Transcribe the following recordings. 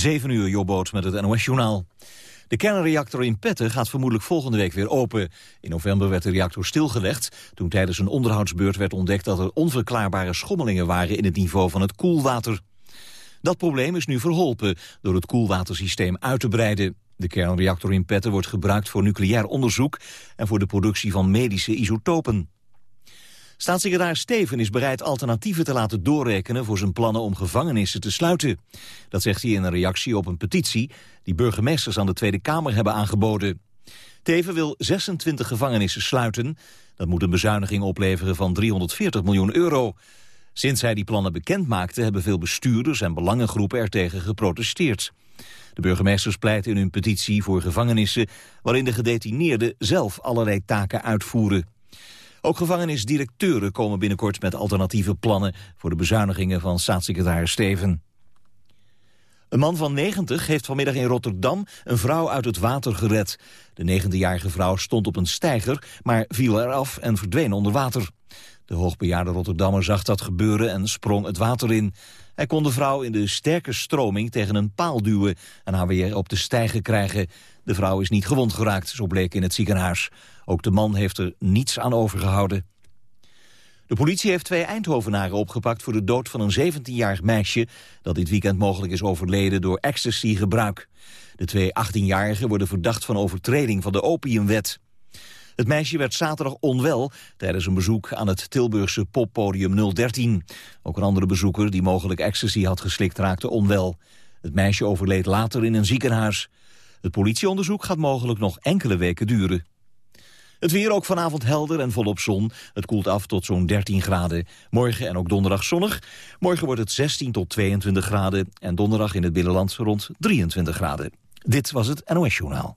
7 uur, Jobboot met het NOS-journaal. De kernreactor in Petten gaat vermoedelijk volgende week weer open. In november werd de reactor stilgelegd... toen tijdens een onderhoudsbeurt werd ontdekt... dat er onverklaarbare schommelingen waren in het niveau van het koelwater. Dat probleem is nu verholpen door het koelwatersysteem uit te breiden. De kernreactor in Petten wordt gebruikt voor nucleair onderzoek... en voor de productie van medische isotopen. Staatssecretaris Steven is bereid alternatieven te laten doorrekenen voor zijn plannen om gevangenissen te sluiten. Dat zegt hij in een reactie op een petitie die burgemeesters aan de Tweede Kamer hebben aangeboden. Teven wil 26 gevangenissen sluiten. Dat moet een bezuiniging opleveren van 340 miljoen euro. Sinds hij die plannen bekend maakte hebben veel bestuurders en belangengroepen er tegen geprotesteerd. De burgemeesters pleiten in hun petitie voor gevangenissen waarin de gedetineerden zelf allerlei taken uitvoeren. Ook gevangenisdirecteuren komen binnenkort met alternatieve plannen voor de bezuinigingen van staatssecretaris Steven. Een man van 90 heeft vanmiddag in Rotterdam een vrouw uit het water gered. De 90-jarige vrouw stond op een steiger, maar viel eraf en verdween onder water. De hoogbejaarde Rotterdammer zag dat gebeuren en sprong het water in. Hij kon de vrouw in de sterke stroming tegen een paal duwen... en haar weer op de steiger krijgen. De vrouw is niet gewond geraakt, zo bleek in het ziekenhuis. Ook de man heeft er niets aan overgehouden. De politie heeft twee Eindhovenaren opgepakt voor de dood van een 17-jarig meisje... dat dit weekend mogelijk is overleden door ecstasy-gebruik. De twee 18-jarigen worden verdacht van overtreding van de opiumwet. Het meisje werd zaterdag onwel tijdens een bezoek aan het Tilburgse poppodium 013. Ook een andere bezoeker die mogelijk ecstasy had geslikt raakte onwel. Het meisje overleed later in een ziekenhuis. Het politieonderzoek gaat mogelijk nog enkele weken duren. Het weer ook vanavond helder en volop zon. Het koelt af tot zo'n 13 graden. Morgen en ook donderdag zonnig. Morgen wordt het 16 tot 22 graden. En donderdag in het binnenland rond 23 graden. Dit was het NOS Journaal.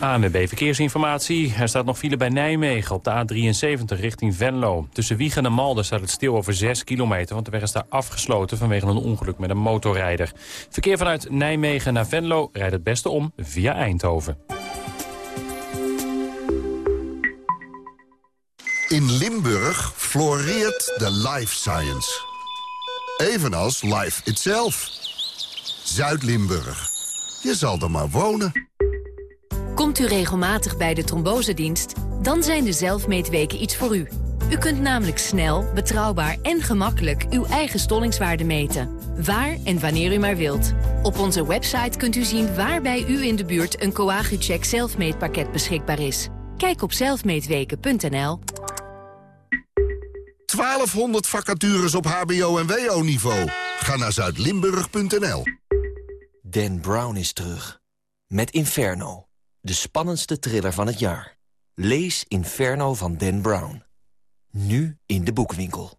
ANWB Verkeersinformatie. Er staat nog file bij Nijmegen op de A73 richting Venlo. Tussen Wiegen en Malden staat het stil over 6 kilometer... want de weg is daar afgesloten vanwege een ongeluk met een motorrijder. Verkeer vanuit Nijmegen naar Venlo rijdt het beste om via Eindhoven. Floreert de life science. Evenals life itself. Zuid-Limburg. Je zal er maar wonen. Komt u regelmatig bij de trombosedienst? Dan zijn de zelfmeetweken iets voor u. U kunt namelijk snel, betrouwbaar en gemakkelijk uw eigen stollingswaarde meten. Waar en wanneer u maar wilt. Op onze website kunt u zien waar bij u in de buurt een Coagucheck zelfmeetpakket beschikbaar is. Kijk op zelfmeetweken.nl. 1200 vacatures op hbo- en wo-niveau. Ga naar zuidlimburg.nl. Dan Brown is terug. Met Inferno. De spannendste thriller van het jaar. Lees Inferno van Dan Brown. Nu in de boekwinkel.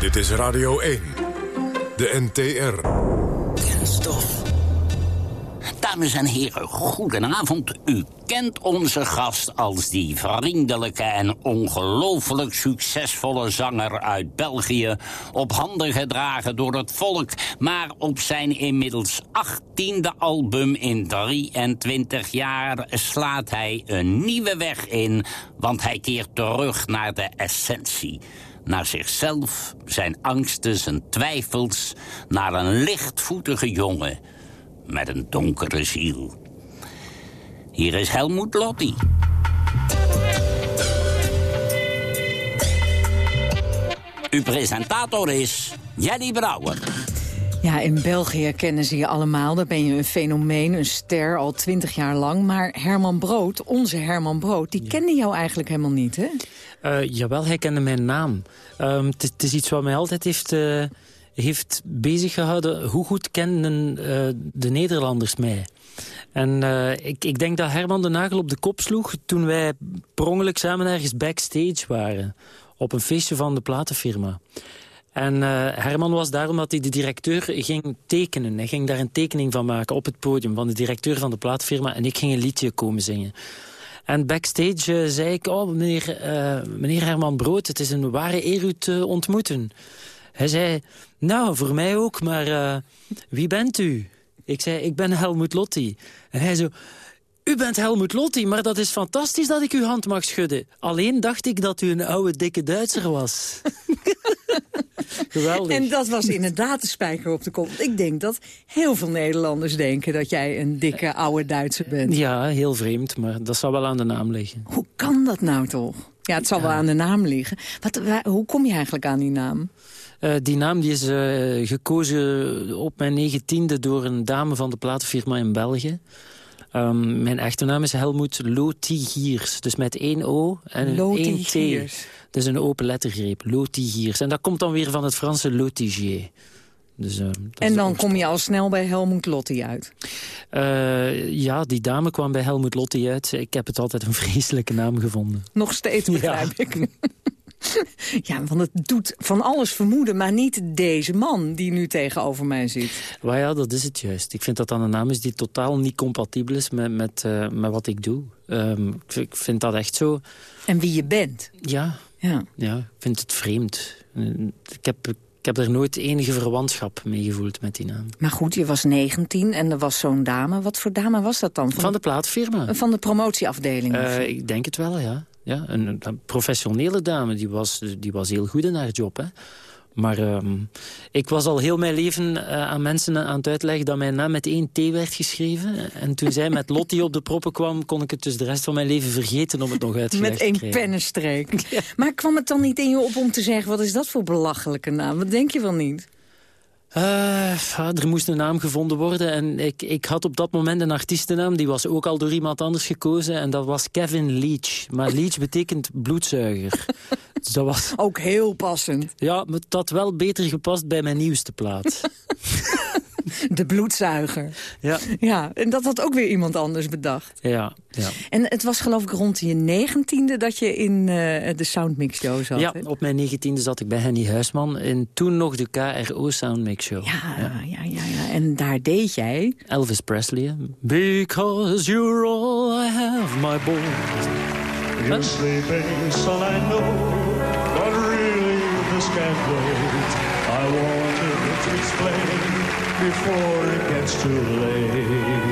Dit is Radio 1. De NTR. Kenstof. Dames en heren, goedenavond. U kent onze gast als die vriendelijke en ongelooflijk succesvolle zanger uit België... op handen gedragen door het volk, maar op zijn inmiddels achttiende album in 23 jaar... slaat hij een nieuwe weg in, want hij keert terug naar de essentie naar zichzelf, zijn angsten, zijn twijfels... naar een lichtvoetige jongen met een donkere ziel. Hier is Helmoet Lotti. Uw presentator is Jenny Brouwer. Ja, in België kennen ze je allemaal. Daar ben je een fenomeen, een ster, al twintig jaar lang. Maar Herman Brood, onze Herman Brood, die kende jou eigenlijk helemaal niet, hè? Uh, jawel, hij kende mijn naam. Um, het is iets wat mij altijd heeft... Uh heeft bezig gehouden hoe goed kenden uh, de Nederlanders mij. En uh, ik, ik denk dat Herman de nagel op de kop sloeg toen wij per ongeluk samen ergens backstage waren. Op een feestje van de platenfirma. En uh, Herman was daar omdat hij de directeur ging tekenen. Hij ging daar een tekening van maken op het podium van de directeur van de platenfirma. En ik ging een liedje komen zingen. En backstage zei ik, oh meneer, meneer Herman Brood, het is een ware eer u te ontmoeten. Hij zei, nou, voor mij ook, maar uh, wie bent u? Ik zei, ik ben Helmut Lotti. En hij zo, U bent Helmut Lotti, maar dat is fantastisch dat ik uw hand mag schudden. Alleen dacht ik dat u een oude, dikke Duitser was. Geweldig. En dat was inderdaad de spijker op de kop. Ik denk dat heel veel Nederlanders denken dat jij een dikke oude Duitser bent. Ja, heel vreemd, maar dat zou wel aan de naam liggen. Hoe kan dat nou toch? Ja, het zal wel aan de naam liggen. Wat, hoe kom je eigenlijk aan die naam? Uh, die naam die is uh, gekozen op mijn negentiende door een dame van de platenfirma in België. Um, mijn echte naam is Helmoet Lotigiers. Dus met één O en één T. Dus een open lettergreep. Lotigiers. En dat komt dan weer van het Franse Lotigier. Dus, uh, en dan kom je al snel bij Helmoet Lotti uit? Uh, ja, die dame kwam bij Helmoet Lotti uit. Ik heb het altijd een vreselijke naam gevonden. Nog steeds, begrijp ja. ik. Ja, want het doet van alles vermoeden, maar niet deze man die nu tegenover mij zit. Maar ja, dat is het juist. Ik vind dat dat een naam is die totaal niet compatibel is met, met, uh, met wat ik doe. Um, ik vind dat echt zo... En wie je bent. Ja, ja. ja ik vind het vreemd. Ik heb, ik heb er nooit enige verwantschap mee gevoeld met die naam. Maar goed, je was 19 en er was zo'n dame. Wat voor dame was dat dan? Van, van de plaatfirma. Van de promotieafdeling? Uh, ik denk het wel, ja. Ja, een, een, professionele dame, die was, die was heel goed in haar job. Hè. Maar um, ik was al heel mijn leven uh, aan mensen aan het uitleggen dat mijn naam met één T werd geschreven. En toen zij met Lottie op de proppen kwam, kon ik het dus de rest van mijn leven vergeten om het nog uit te Met één pennenstreek. Ja. Maar kwam het dan niet in je op om te zeggen, wat is dat voor belachelijke naam? Wat denk je wel niet? Uh, er moest een naam gevonden worden en ik, ik had op dat moment een artiestennaam. Die was ook al door iemand anders gekozen en dat was Kevin Leach. Maar Leach betekent bloedzuiger. dus dat was... Ook heel passend. Ja, maar dat had wel beter gepast bij mijn nieuwste plaat. De bloedzuiger. Ja. ja. En dat had ook weer iemand anders bedacht. Ja. ja. En het was geloof ik rond je negentiende dat je in uh, de Soundmix Show zat. Ja, op mijn negentiende zat ik bij Henny Huisman. En toen nog de KRO Soundmix Show. Ja, ja, ja, ja. ja. En daar deed jij... Elvis Presley. Because you're all I have, my boy. You're sleeping, son, I know. But really, this can't wait. I explain before it gets too late.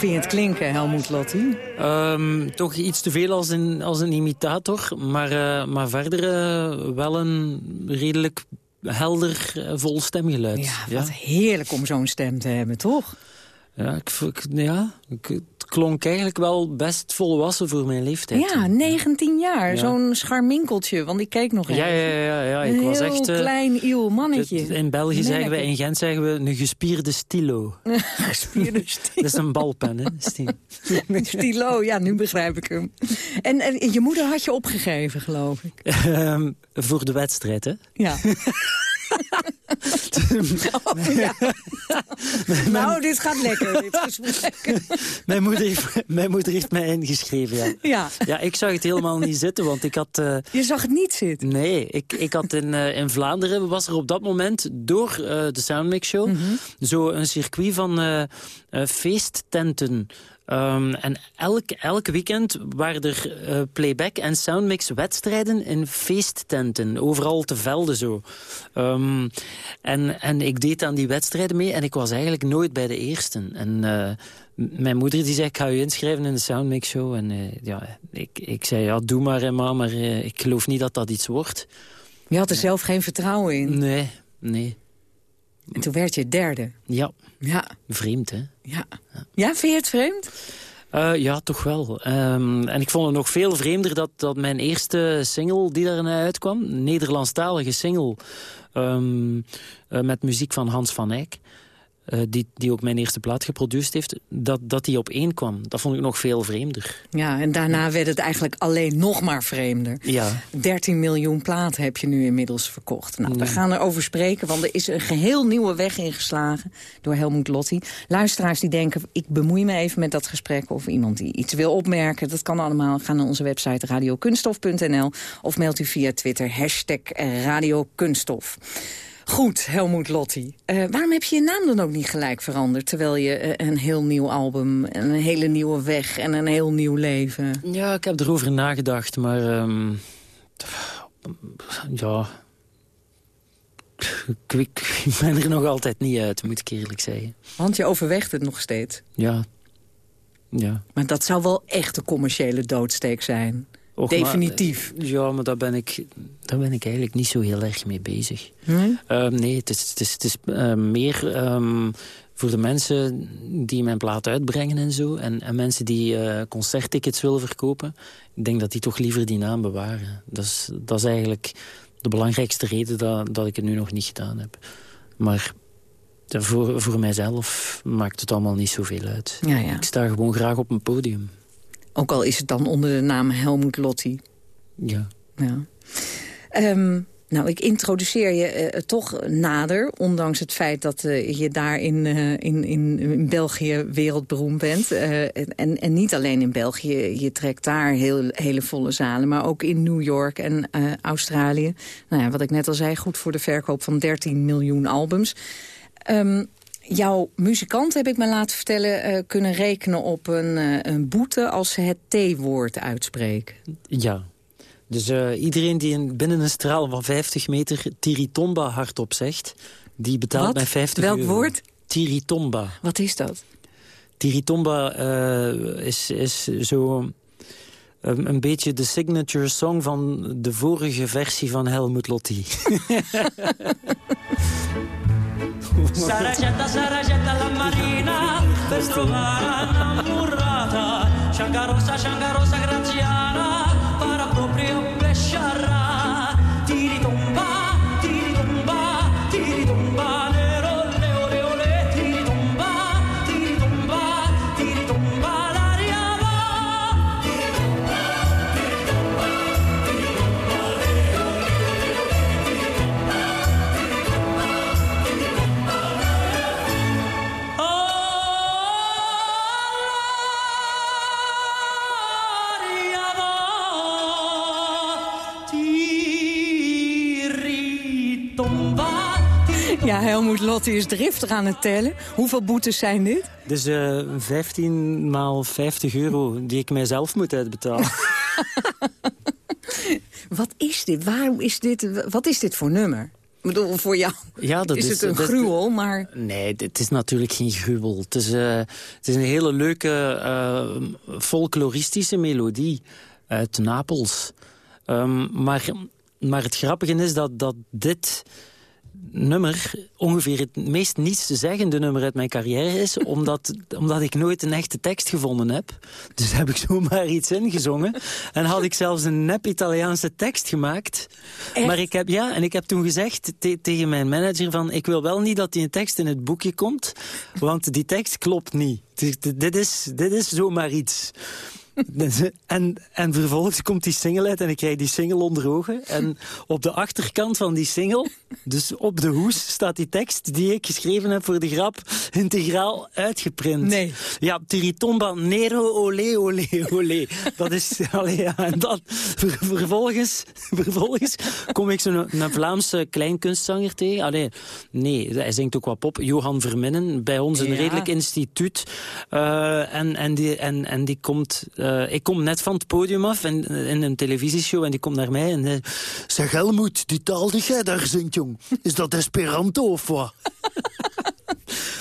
Vind je het klinken, Helmoet Lotti? Um, toch iets te veel als een, als een imitator. Maar, uh, maar verder uh, wel een redelijk helder, uh, vol stemgeluid. Ja, wat ja? heerlijk om zo'n stem te hebben, toch? Ja, ik, ik, ja ik, klonk eigenlijk wel best volwassen voor mijn leeftijd. Ja, 19 jaar. Ja. Zo'n scharminkeltje, want ik keek nog even. Ja, ja, ja. ja. Ik een was heel echt, uh, klein, ieuw mannetje. In België zeggen we, in Gent zeggen we een gespierde stilo. gespierde stilo. Dat is een balpen, hè? stilo, ja, nu begrijp ik hem. En, en je moeder had je opgegeven, geloof ik. Um, voor de wedstrijd, hè? Ja. oh, ja. nou, dit gaat lekker, dit gesprek. mijn, moeder heeft, mijn moeder heeft mij ingeschreven, ja. Ja, ja ik zag het helemaal niet zitten, want ik had... Uh, Je zag het niet zitten? Nee, ik, ik had in, uh, in Vlaanderen, was er op dat moment door uh, de Soundmix Show... Mm -hmm. zo een circuit van feesttenten... Um, en elk, elk weekend waren er uh, playback en soundmix wedstrijden in feesttenten. Overal te velden zo. Um, en, en ik deed aan die wedstrijden mee en ik was eigenlijk nooit bij de eerste. En uh, mijn moeder die zei, ik ga u inschrijven in de soundmix show. En uh, ja, ik, ik zei, ja, doe maar, maar ik geloof niet dat dat iets wordt. Je had er zelf geen vertrouwen in? Nee, nee. En toen werd je derde. Ja. Ja. Vreemd, hè? Ja. Ja, vind je het vreemd? Uh, ja, toch wel. Um, en ik vond het nog veel vreemder dat, dat mijn eerste single die daarna uitkwam... een Nederlandstalige single um, uh, met muziek van Hans van Eyck... eh, die, die ook mijn eerste plaat geproduceerd heeft, dat, dat die op één kwam. Dat vond ik nog veel vreemder. Ja, en daarna werd het eigenlijk alleen nog maar vreemder. Ja. 13 miljoen platen heb je nu inmiddels verkocht. Nou, we gaan erover spreken, want er is een geheel nieuwe weg ingeslagen door Helmoet Lotti. Luisteraars die denken, ik bemoei me even met dat gesprek... of iemand die iets wil opmerken, dat kan allemaal. Ga naar onze website radiokunstof.nl of mailt u via Twitter hashtag radiokunststof. Goed, Helmoet Lotti. Uh, waarom heb je je naam dan ook niet gelijk veranderd... terwijl je uh, een heel nieuw album, en een hele nieuwe weg en een heel nieuw leven... Ja, ik heb erover nagedacht, maar... Um, ja... Ik, ik, ben er nog altijd niet uit, moet ik eerlijk zeggen. Want je overweegt het nog steeds? Ja. ja. Maar dat zou wel echt een commerciële doodsteek zijn. Definitief. ja, maar daar ben, ik, daar ben ik eigenlijk niet zo heel erg mee bezig. Nee, uh, nee het is, het is, het is uh, meer um, voor de mensen die mijn plaat uitbrengen en zo. En, en mensen die uh, concerttickets willen verkopen. Ik denk dat die toch liever die naam bewaren. Dat is, dat is eigenlijk de belangrijkste reden dat, dat ik het nu nog niet gedaan heb. Maar voor, voor mijzelf maakt het allemaal niet zoveel uit. Ja, ja. Ik sta gewoon graag op een podium. Ook al is het dan onder de naam Helmut Lotti. Ja. ja. Um, nou, ik introduceer je uh, toch nader, ondanks het feit dat uh, je daar in, uh, in, in, in, België wereldberoemd bent. en, en niet alleen in België, je trekt daar heel, hele volle zalen, maar ook in New York en Australië. Nou ja, wat ik net al zei, goed voor de verkoop van 13 miljoen albums. Um, jouw muzikant, heb ik me laten vertellen, uh, kunnen rekenen op een, uh, een boete als ze het T-woord uitspreken. Ja. Dus uh, iedereen die in, binnen een straal van 50 meter Tiritomba hardop zegt, die betaalt Wat? mij 50 Welk euro. woord? Tiritomba. Wat is dat? Tiritomba is, is zo een, een beetje de signature song van de vorige versie van Helmut Lotti. Saragetta, saragetta la marina per trovare innamorata. Sciangarosa, sciangarosa graziana, Ja, Helmoet Lotti is driftig aan het tellen. Hoeveel boetes zijn dit? Dus uh, 15 maal 50 euro die ik mijzelf moet uitbetalen. Wat is dit? Waarom is dit? Wat is dit voor nummer? Ik bedoel, voor jou ja, dat is, is het een dat- gruwel, maar... Nee, het is natuurlijk geen gruwel. Het is, eh, het is een hele leuke eh, folkloristische melodie uit Napels. Ehm, maar, maar het grappige is dat, dat dit nummer ongeveer het meest niets te zeggende nummer uit mijn carrière is, omdat, omdat ik nooit een echte tekst gevonden heb. Dus heb ik zomaar iets ingezongen. En had ik zelfs een nep-Italiaanse tekst gemaakt. Echt? Maar ik heb, ja, en ik heb toen gezegd te- tegen mijn manager van, ik wil wel niet dat die tekst in het boekje komt, want die tekst klopt niet. Dus dit is, dit is zomaar iets. En, en vervolgens komt die single uit en ik krijg die single onder ogen. En op de achterkant van die single, dus op de hoes, staat die tekst die ik geschreven heb voor de grap integraal uitgeprint. Nee. Ja, Tiritomba Nero Olé Olé Olé. Dat is, allee, ja, en dan ver- vervolgens, vervolgens kom ik zo'n een Vlaamse kleinkunstzanger tegen. Allee, nee, hij zingt ook wat pop. Johan Verminnen, bij ons een Ja. redelijk instituut. Eh, en, en, die, en, en die komt... eh, ik kom net van het podium af in, in een televisieshow en die komt naar mij en eh, Zeg Helmoet, die taal die jij daar zingt, jong. Is dat Esperanto of wat?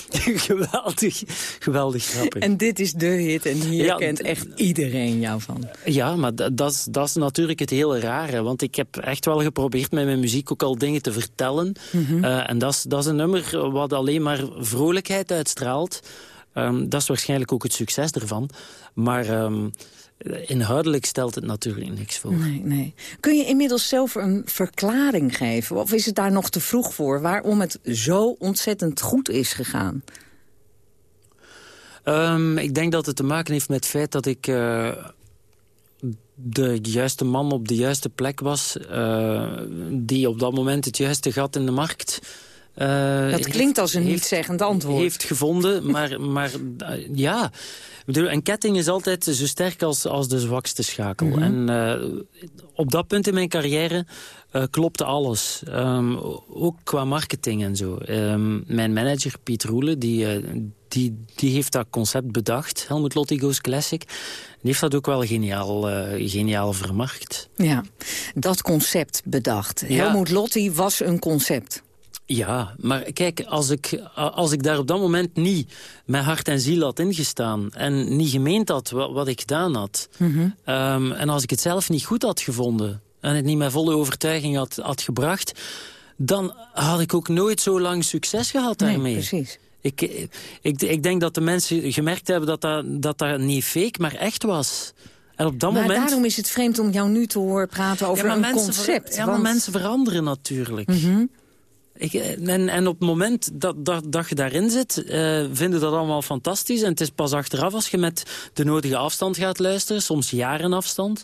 geweldig, geweldig grappig. En dit is de hit en hier Ja, kent echt iedereen jou van. Ja, maar da- dat is- dat is natuurlijk het hele rare. Want ik heb echt wel geprobeerd met mijn muziek ook al dingen te vertellen. Eh, en dat is, dat is een nummer wat alleen maar vrolijkheid uitstraalt. Ehm, dat is waarschijnlijk ook het succes ervan. Maar ehm, inhoudelijk stelt het natuurlijk niks voor. Nee, nee. Kun je inmiddels zelf een verklaring geven? Of is het daar nog te vroeg voor? Waarom het zo ontzettend goed is gegaan? Um, ik denk dat het te maken heeft met het feit dat ik... Uh, de juiste man op de juiste plek was... Uh, die op dat moment het juiste gat in de markt uh, dat klinkt als een niet-zeggend antwoord. Heeft gevonden, maar, maar uh, ja. Een ketting is altijd zo sterk als, als de zwakste schakel. Mm -hmm. En uh, op dat punt in mijn carrière klopte alles. Um, ook qua marketing en zo. Um, mijn manager Piet Roelen, die, die, die heeft dat concept bedacht. Helmut Lotti Goes Classic. Die heeft dat ook wel geniaal, geniaal vermarkt. Ja, dat concept bedacht. Ja. Helmut Lotti was een concept. Ja, maar kijk, als ik, als ik daar op dat moment niet met hart en ziel had ingestaan... en niet gemeend had wat, wat ik gedaan had... Mm -hmm. um, en als ik het zelf niet goed had gevonden... en het niet met volle overtuiging had, had gebracht... dan had ik ook nooit zo lang succes gehad daarmee. Nee, precies. Ik, ik, ik denk dat de mensen gemerkt hebben dat dat, dat, dat niet fake, maar echt was... En op dat maar moment... daarom is het vreemd om jou nu te horen praten over ja, een concept. ja, maar mensen veranderen natuurlijk. Mm -hmm. Ik, en, en op het moment dat, dat, dat je daarin zit, uh, vinden dat allemaal fantastisch. En het is pas achteraf als je met de nodige afstand gaat luisteren, soms jaren afstand,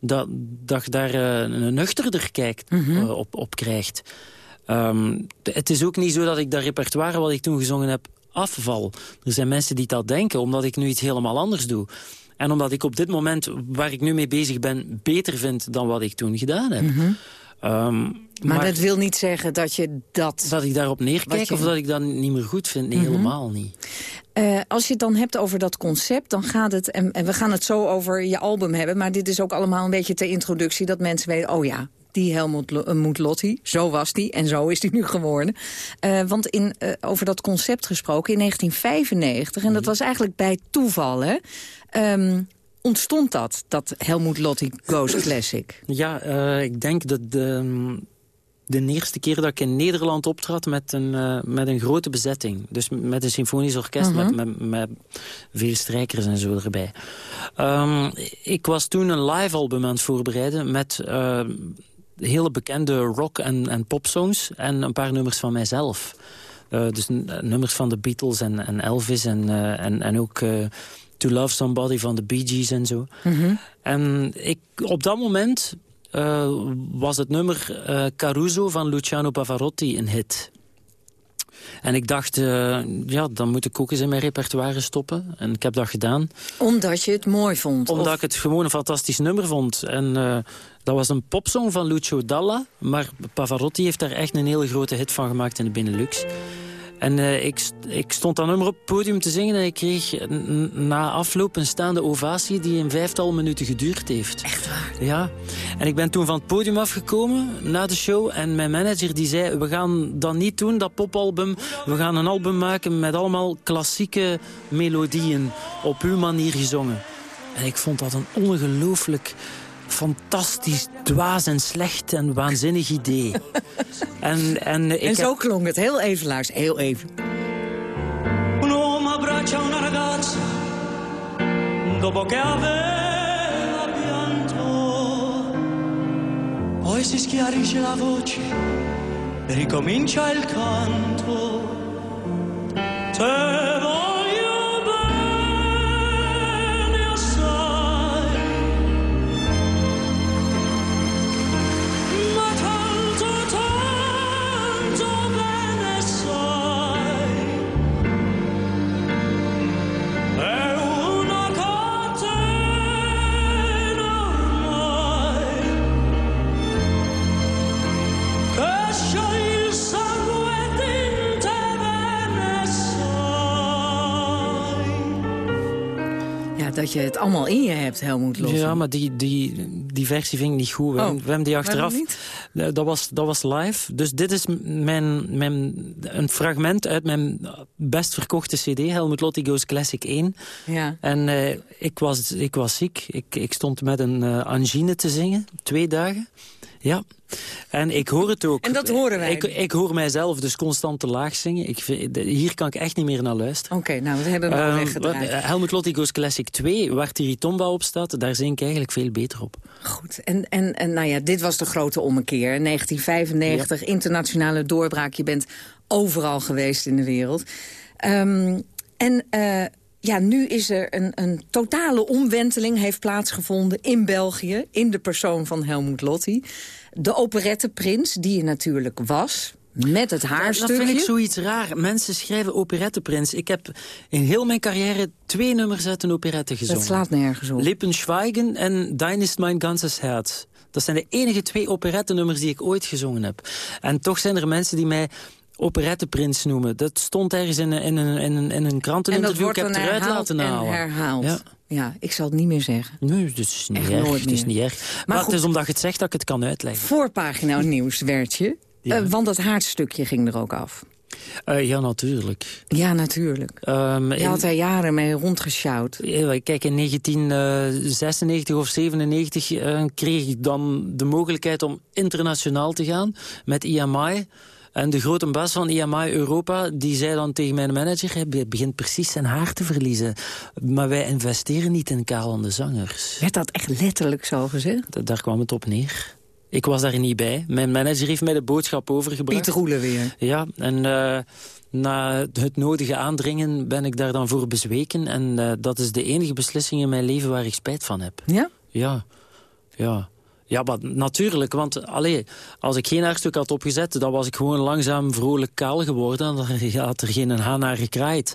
dat, dat je daar uh, een nuchterder kijkt, mm -hmm. uh, op, op krijgt. Um, het is ook niet zo dat ik dat repertoire wat ik toen gezongen heb afval. Er zijn mensen die dat denken, omdat ik nu iets helemaal anders doe. En omdat ik op dit moment, waar ik nu mee bezig ben, beter vind dan wat ik toen gedaan heb. Mhm. Mm -hmm. Um, maar, maar, dat wil niet zeggen dat je dat... Dat ik daarop neerkijk je... of dat ik dat niet meer goed vind. Nee, mm -hmm. helemaal niet. Uh, als je het dan hebt over dat concept, dan gaat het... En, en, we gaan het zo over je album hebben... maar dit is ook allemaal een beetje ter introductie... dat mensen weten, oh ja, die Helmut Lotti, zo was die en zo is die nu geworden. Uh, want in, uh, over dat concept gesproken in 1995... en dat was eigenlijk bij toeval, hè... Um, ontstond dat, dat Helmut Lotti Goes Classic? Ja, uh, ik denk dat de, de eerste keer dat ik in Nederland optrad met een, uh, met een grote bezetting. Dus met een symfonisch orkest, uh -huh. met, met, met, veel strijkers en zo erbij. Um, ik was toen een live album aan het voorbereiden met uh, hele bekende rock- en, en popsongs en een paar nummers van mijzelf. dus nummers van de Beatles en, en Elvis en, en, en ook... To Love Somebody van de Bee Gees en zo. Mm -hmm. En ik, op dat moment uh, was het nummer uh, Caruso van Luciano Pavarotti een hit. En ik dacht, uh, ja, dan moet ik ook eens in mijn repertoire stoppen. En ik heb dat gedaan. Omdat je het mooi vond? Omdat of? ik het gewoon een fantastisch nummer vond. En dat was een popsong van Lucio Dalla. Maar Pavarotti heeft daar echt een hele grote hit van gemaakt in de Benelux. En uh, ik, ik stond dan nummer op het podium te zingen... en ik kreeg na afloop een staande ovatie... die een vijftal minuten geduurd heeft. Echt waar? Ja. En ik ben toen van het podium afgekomen na de show... en mijn manager die zei... we gaan dat niet doen, dat popalbum. We gaan een album maken met allemaal klassieke melodieën... op uw manier gezongen. En ik vond dat een ongelooflijk fantastisch, dwaas en slecht en waanzinnig idee. en, en, ik en zo heb... klonk het. Heel even, Lars. Heel even. Un uomo abbraccia una ragazza dopo che aveva pianto. Poi si schiarisce la voce e ricomincia il canto. Te dat je het allemaal in je hebt, Helmoet Lossen. Ja, maar die, die, die versie vind ik niet goed. We, Oh, we hebben die achteraf... Dat was, dat was live. Dus dit is mijn, mijn, een fragment uit mijn best verkochte cd. Helmut Lotti Goes Classic 1. Ja. En eh, ik, was, ik was ziek. Ik, ik stond met een eh, angine te zingen. Twee dagen. Ja, en ik hoor het ook. En dat horen wij. Ik, ik hoor mijzelf dus constant te laag zingen. Ik vind, hier kan ik echt niet meer naar luisteren. Oké, nou, we hebben hem al Ehm, weggedraaid. wat- Helmut Lottigo's Classic 2, waar Tiritomba op staat, daar zing ik eigenlijk veel beter op. Goed, en, en, en nou ja, dit was de grote ommekeer. 1995, internationale doorbraak. Je bent overal geweest in de wereld. Ehm, en eh, ja, nu is er een, een totale omwenteling heeft plaatsgevonden in België... in de persoon van Helmut Lotti. De operetteprins, die je natuurlijk was... Met het Dat haarstukje. vind ik zoiets raar. Mensen schrijven operetteprins. Ik heb in heel mijn carrière twee nummers uit een operette gezongen. Dat slaat nergens op. Lippen schweigen en Dein ist mein ganzes Herz. Dat zijn de enige twee operettenummers die ik ooit gezongen heb. En toch zijn er mensen die mij operetteprins noemen. Dat stond ergens in een, in een, in een, kranteninterview. Ik heb het eruit laten en halen. herhaald. Ja. Ja. ik zal het niet meer zeggen. Nee, dat is niet Echt erg. nooit Het is niet erg. Maar Maar, goed. het is omdat je het zegt dat ik het kan uitleggen. Voorpagina nieuws werd je. Ja. Eh, want dat haardstukje ging er ook af. Eh, ja, natuurlijk. Ja, natuurlijk. Ehm, Je had er jaren mee rondgesjouwd. Kijk, in 1996 of 97 eh, kreeg ik dan de mogelijkheid om internationaal te gaan met IMI. En de grote baas van IMI Europa, die zei dan tegen mijn manager... hij begint precies zijn haar te verliezen. Maar wij investeren niet in kalende zangers. Werd dat echt letterlijk zo gezegd? Da- Daar kwam het op neer. Ik was daar niet bij. Mijn manager heeft mij de boodschap overgebracht. Piet Roelen weer. Ja, en eh, na het nodige aandringen ben ik daar dan voor bezweken. En eh, dat is de enige beslissing in mijn leven waar ik spijt van heb. Ja? Ja, ja. Ja, maar natuurlijk, want allee, als ik geen haarstuk had opgezet... dan was ik gewoon langzaam vrolijk kaal geworden... en dan had er geen haan naar gekraaid.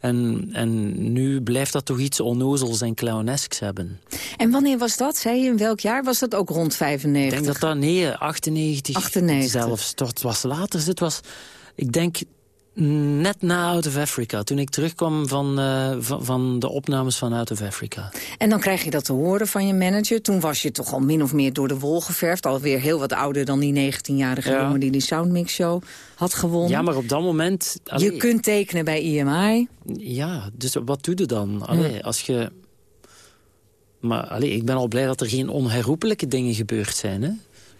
En, en nu blijft dat toch iets onnozels en clownesks hebben. En wanneer was dat? Zei je in welk jaar? Was dat ook rond Ik 95? denk dat dat, nee, 98, 98. zelfs. Het was later, het was, ik denk, net na Out of Africa. Toen ik terugkwam van, eh, van, van de opnames van Out of Africa. En dan krijg je dat te horen van je manager. Toen was je toch al min of meer door de wol geverfd. Alweer heel wat ouder dan die 19-jarige Ja. jongen die die Soundmix Show had gewonnen. Ja, maar op dat moment... allee, Je kunt tekenen bij IMI. Ja, dus wat doe je dan? Allee, als je... Maar allee, ik ben al blij dat er geen onherroepelijke dingen gebeurd zijn. Hè?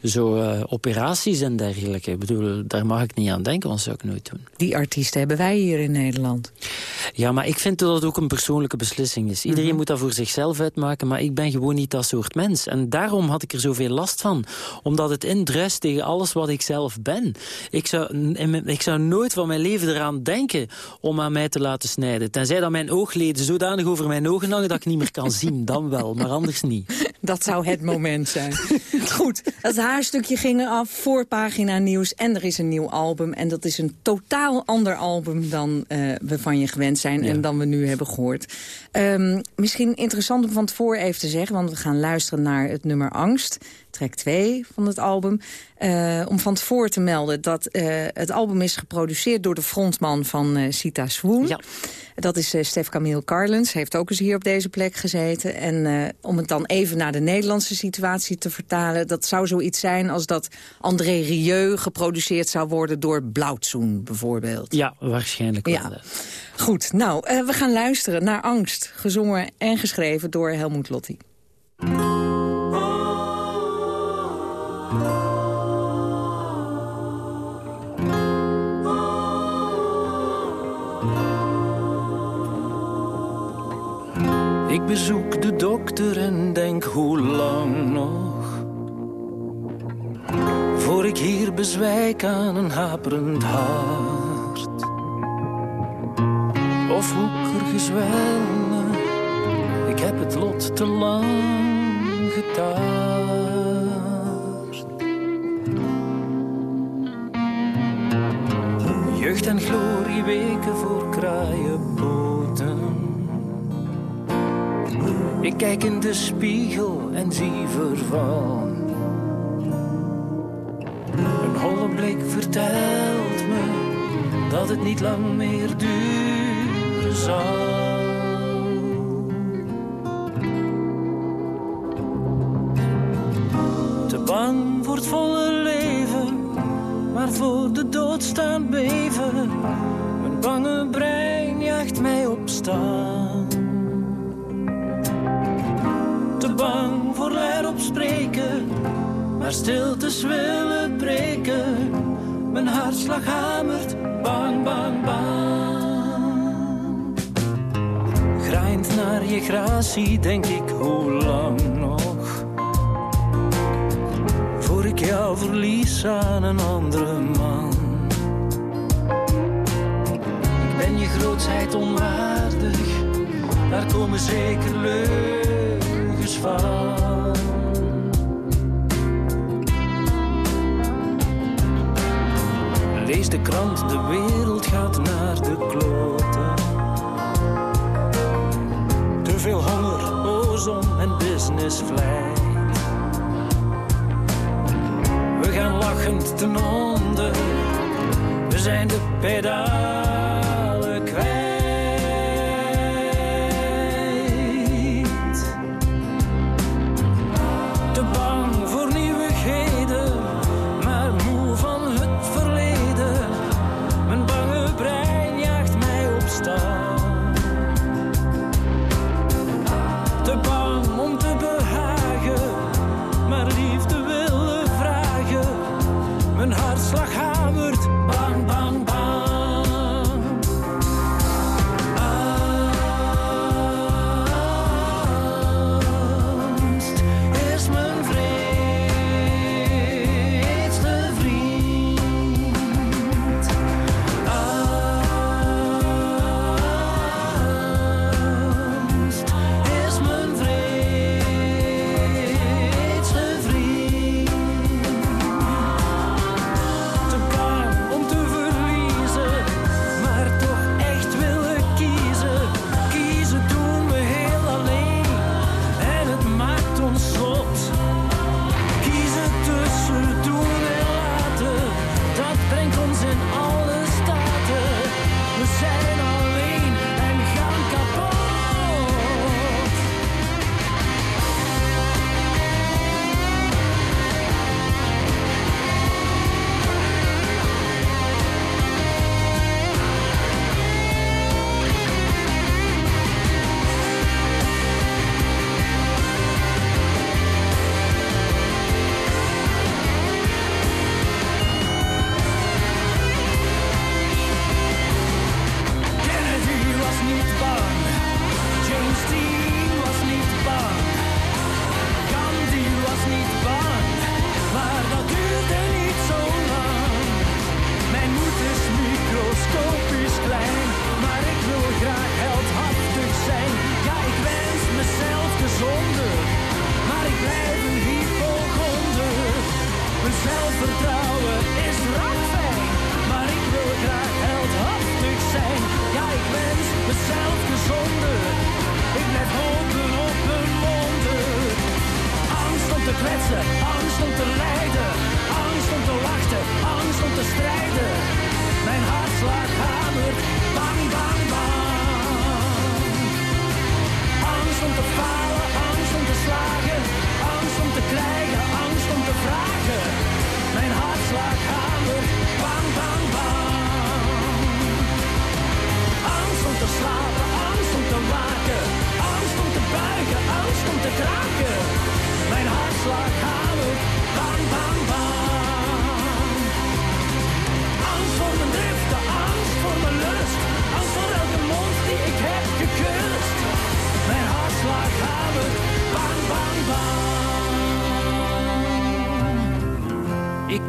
Zo eh, operaties en dergelijke. Ik bedoel, daar mag ik niet aan denken, want dat zou ik nooit doen. Die artiesten hebben wij hier in Nederland. Ja, maar ik vind dat het ook een persoonlijke beslissing is. Iedereen moet dat voor zichzelf uitmaken, maar ik ben gewoon niet dat soort mens. En daarom had ik er zoveel last van. Omdat het indruist tegen alles wat ik zelf ben. Ik zou, ik zou nooit van mijn leven eraan denken om aan mij te laten snijden. Tenzij dat mijn oogleden zodanig over mijn ogen hangen dat ik niet meer kan zien. Dan wel, maar anders niet. Dat zou het moment zijn. Goed, het haarstukje ging eraf, voorpagina nieuws en er is een nieuw album. En dat is een totaal ander album dan eh, we van je gewend zijn en dan we nu hebben gehoord. Ehm, misschien interessant om van tevoren even te zeggen, want we gaan luisteren naar het nummer Angst. Track 2 van het album. Eh, om van tevoren te melden dat eh, het album is geproduceerd door de frontman van eh, Sita Swoon. Ja. Dat is Stef Camille Carlens. Heeft ook eens hier op deze plek gezeten. En om het dan even naar de Nederlandse situatie te vertalen... dat zou zoiets zijn als dat André Rieu geproduceerd zou worden... door Blauwtsoen bijvoorbeeld. Ja, waarschijnlijk wel. Ja. Goed, nou, we gaan luisteren naar Angst. Gezongen en geschreven door Helmoet Lotti. Bezoek de dokter en denk hoe lang nog? Voor ik hier bezwijk aan een haperend hart. Of hoeker gezwellen Ik heb het lot te lang getaard. Jeugd en glorie weken voor kraaienpoten ik kijk in de spiegel en zie verval. Een holle blik vertelt me dat het niet lang meer duren zal. Te bang voor het volle leven, maar voor de dood staan beven. Mijn bange brein jaagt mij op staan bang voor luid op spreken, maar stiltes willen breken. Mijn hartslag hamert, bang, bang, bang. Grijnt naar je gratie, denk ik, hoe lang nog? Voor ik jou verlies aan een andere man. Ik ben je grootsheid onwaardig, daar komen zeker van. Lees de krant, de wereld gaat naar de kloten. Te veel honger, ozon en business vlijt. We gaan lachend ten onder, we zijn de pedalen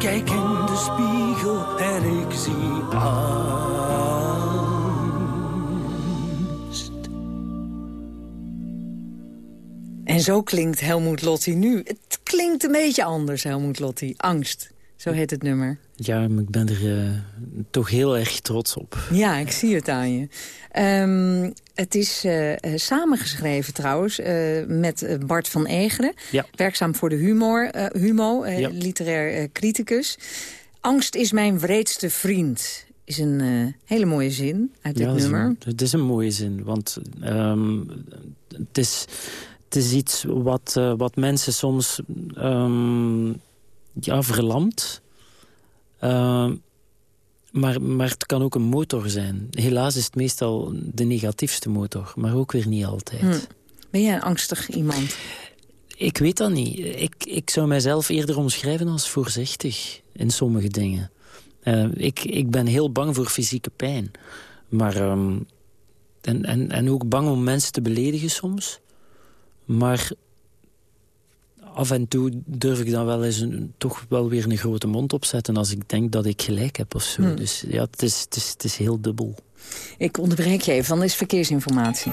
kijk in de spiegel en ik zie angst. En zo klinkt Helmoet Lotti nu. Het klinkt een beetje anders, Helmoet Lotti. Angst, zo heet het nummer. Ja, maar ik ben er eh, toch heel erg trots op. Ja, ik zie het aan je. Ehm, het is eh, eh, samengeschreven trouwens met Bart van Egeren. Ja. Werkzaam voor de humor, Humo, Ja. literair criticus. Angst is mijn wreedste vriend. Is een hele mooie zin uit dit Ja, dat is nummer. een- Het is een mooie zin, want ehm, het, is, het is iets wat, wat mensen soms ehm, ja, verlamt. Ehm, maar, maar het kan ook een motor zijn. Helaas is het meestal de negatiefste motor, maar ook weer niet altijd. Hm. Ben jij een angstig iemand? Ik weet dat niet. Ik, ik zou mijzelf eerder omschrijven als voorzichtig in sommige dingen. Uh, ik, ik ben heel bang voor fysieke pijn. Maar, um, en, en, en ook bang om mensen te beledigen soms. Maar af en toe durf ik dan wel eens een, toch wel weer een grote mond opzetten... als ik denk dat ik gelijk heb of zo. Hmm. Dus ja, het is, het, is, het is heel dubbel. Ik onderbreek je even, dan is verkeersinformatie.